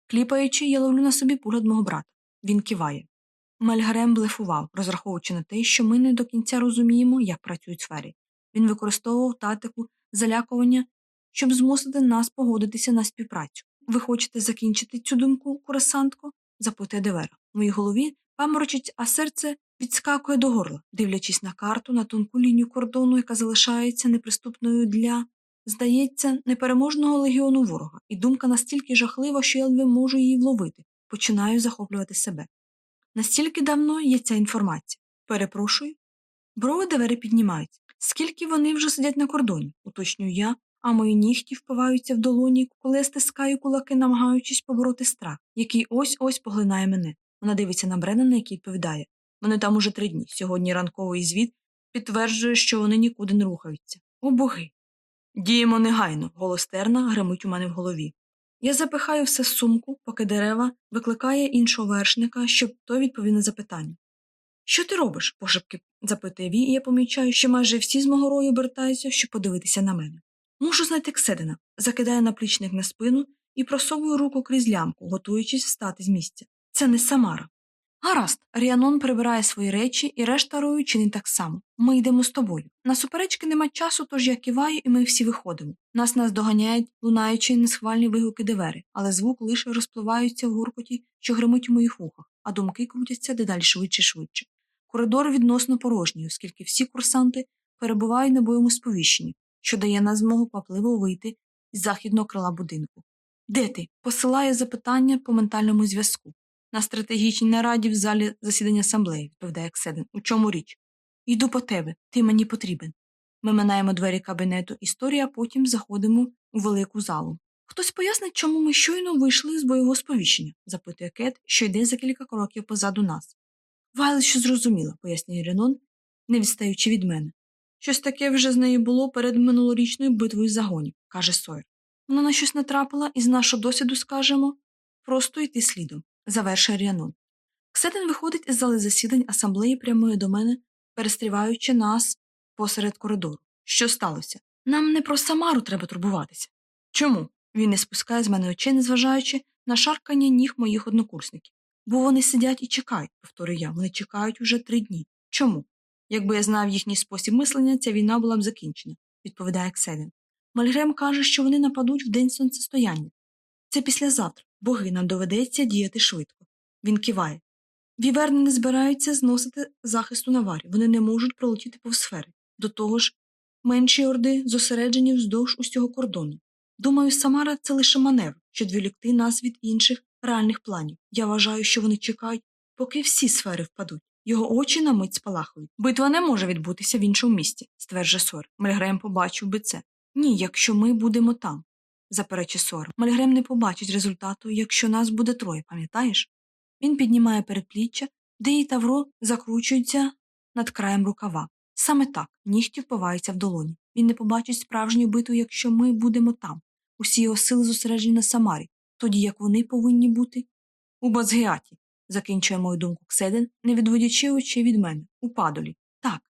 кліпаючи, я ловлю на собі погляд мого брата. Він киває. Мельгарем блефував, розраховуючи на те, що ми не до кінця розуміємо, як працюють сфери. Він використовував тактику залякування, щоб змусити нас погодитися на співпрацю. Ви хочете закінчити цю думку, курасантко? запитує Девера. В моїй голові паморочить, а серце відскакує до горла, дивлячись на карту, на тонку лінію кордону, яка залишається неприступною для, здається, непереможного легіону ворога, і думка настільки жахлива, що я ледве можу її вловити, починаю захоплювати себе. Настільки давно є ця інформація. Перепрошую. Брови Девери піднімаються. Скільки вони вже сидять на кордоні, уточнюю я, а мої нігті впиваються в долоні, коли я стискаю кулаки, намагаючись побороти страх, який ось ось поглинає мене. Вона дивиться на Бреннана, який відповідає Вони там уже три дні. Сьогодні ранковий звіт підтверджує, що вони нікуди не рухаються. О боги. Діємо негайно, голос терна гримить у мене в голові. Я запихаю все в сумку, поки дерева викликає іншого вершника, щоб той відповів на запитання. Що ти робиш? пошепки запитує він, і я помічаю, що майже всі з мого рою обертаються, щоб подивитися на мене. Мушу знайти Кседина, закидаю наплічник на спину і просовую руку крізь лямку, готуючись встати з місця. Це не Самара. Гаразд, Ріанон прибирає свої речі і решта рою чинить так само. Ми йдемо з тобою. На суперечки нема часу, тож я киваю, і ми всі виходимо. Нас нас доганяють, лунаючи несхвальні вигуки девери, але звук лише розпливається в гуркоті, що гримить у моїх вухах, а думки крутяться дедалі швидше швидше. Коридор відносно порожній, оскільки всі курсанти перебувають на бойовому сповіщенні, що дає нам змогу квапливо вийти із західного крила будинку. Де ти? посилає запитання по ментальному зв'язку. На стратегічній нараді в залі засідання асамблеї, відповідає Кседин. У чому річ? Йду по тебе, ти мені потрібен. Ми минаємо двері кабінету історії, а потім заходимо у велику залу. Хтось пояснить, чому ми щойно вийшли з бойового сповіщення, запитує Кет, що йде за кілька кроків позаду нас. Вайлет що зрозуміла, пояснює Ренон, не відстаючи від мене. Щось таке вже з нею було перед минулорічною битвою загонів, каже Сойер. Вона на щось натрапила, і з нашого досвіду скажемо просто йти слідом, завершує Ріанон. Кседин виходить із зали засідань асамблеї прямує до мене, перестріваючи нас посеред коридору. Що сталося? Нам не про Самару треба турбуватися. Чому? Він не спускає з мене очей, незважаючи на шаркання ніг моїх однокурсників. Бо вони сидять і чекають, повторюю я, вони чекають уже три дні. Чому? Якби я знав їхній спосіб мислення, ця війна була б закінчена, відповідає Кседин. Мальгрем каже, що вони нападуть в день сонцестояння. Це післязавтра, боги нам доведеться діяти швидко. Він киває. Віверни не збираються зносити захисту наварі, вони не можуть пролетіти повз сфери. До того ж, менші орди зосереджені вздовж усього кордону. Думаю, Самара це лише маневр, щоб відволікти нас від інших реальних планів. Я вважаю, що вони чекають, поки всі сфери впадуть. Його очі на мить спалахують. Битва не може відбутися в іншому місті, стверджує Сор. Мельгрем побачив би це. Ні, якщо ми будемо там, заперечує Сор. Мальгрем не побачить результату, якщо нас буде троє, пам'ятаєш? Він піднімає передпліччя, де її тавро закручується над краєм рукава. Саме так нігті впиваються в долоні. Він не побачить справжню битву, якщо ми будемо там. Усі його сили зосереджені на Самарі, тоді як вони повинні бути у Базгіаті, закінчує мою думку Кседен, не відводячи очей від мене, у падолі. Так.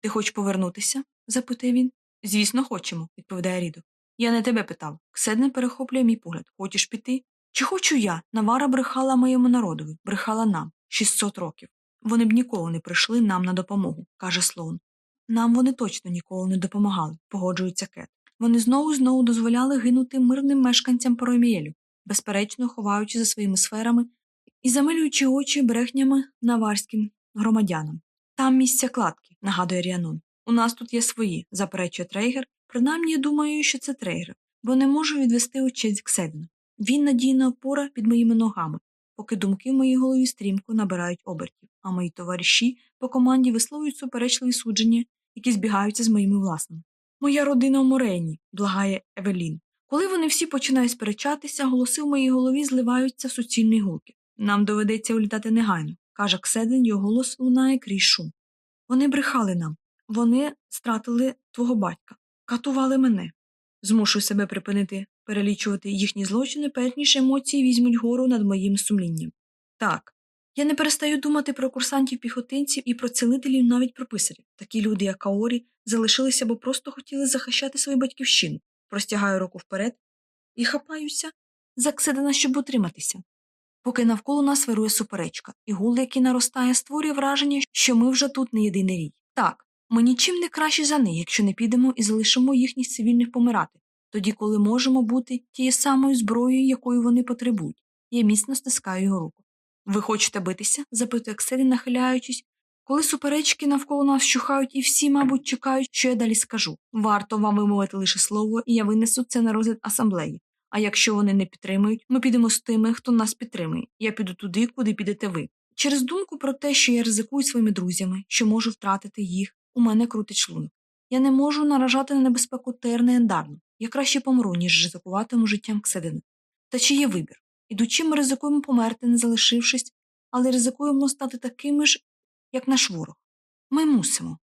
Ти хочеш повернутися? запитує він. Звісно, хочемо, відповідає Рідо. Я не тебе питав. Кседен перехоплює мій погляд. Хочеш піти? Чи хочу я? Навара брехала моєму народові, брехала нам 600 років. Вони б ніколи не прийшли нам на допомогу, каже Слоун. Нам вони точно ніколи не допомагали, погоджується Кет. Вони знову знову дозволяли гинути мирним мешканцям Поромієлю, безперечно ховаючи за своїми сферами і замилюючи очі брехнями наварським громадянам. Там місця кладки, нагадує Ріанон. У нас тут є свої, заперечує Трейгер. Принаймні я думаю, що це Трейгер, бо не можу відвести очей з Ксейдена. Він надійна опора під моїми ногами, поки думки в моїй голові стрімко набирають обертів, а мої товариші по команді висловлюють суперечливі судження, які збігаються з моїми власними. Моя родина в Морейні, благає Евелін. Коли вони всі починають сперечатися, голоси в моїй голові зливаються в суцільні гулки. Нам доведеться улітати негайно, каже Кседен, його голос лунає крізь шум. Вони брехали нам, вони стратили твого батька, катували мене. Змушую себе припинити перелічувати їхні злочини, перш ніж емоції візьмуть гору над моїм сумлінням. Так, я не перестаю думати про курсантів піхотинців і про цілителів, навіть про писарів. Такі люди, як Каорі, залишилися, бо просто хотіли захищати свою батьківщину. Простягаю руку вперед і хапаюся за Кседена, щоб утриматися. Поки навколо нас вирує суперечка, і гул, який наростає, створює враження, що ми вже тут не єдиний рій. Так, ми нічим не кращі за них, якщо не підемо і залишимо їхніх цивільних помирати, тоді, коли можемо бути тією самою зброєю, якою вони потребують. Я міцно стискаю його руку. Ви хочете битися? запитує Кселі, нахиляючись, коли суперечки навколо нас щухають, і всі, мабуть, чекають, що я далі скажу. Варто вам вимовити лише слово, і я винесу це на розгляд асамблеї. А якщо вони не підтримують, ми підемо з тими, хто нас підтримує. Я піду туди, куди підете ви. Через думку про те, що я ризикую своїми друзями, що можу втратити їх, у мене крутить шлунок. Я не можу наражати на небезпеку Терне Ендарну. Я краще помру, ніж ризикуватиму життям Кседина. Та чи є вибір? Ідучи, ми ризикуємо померти, не залишившись, але ризикуємо стати такими ж, як наш ворог. Ми мусимо.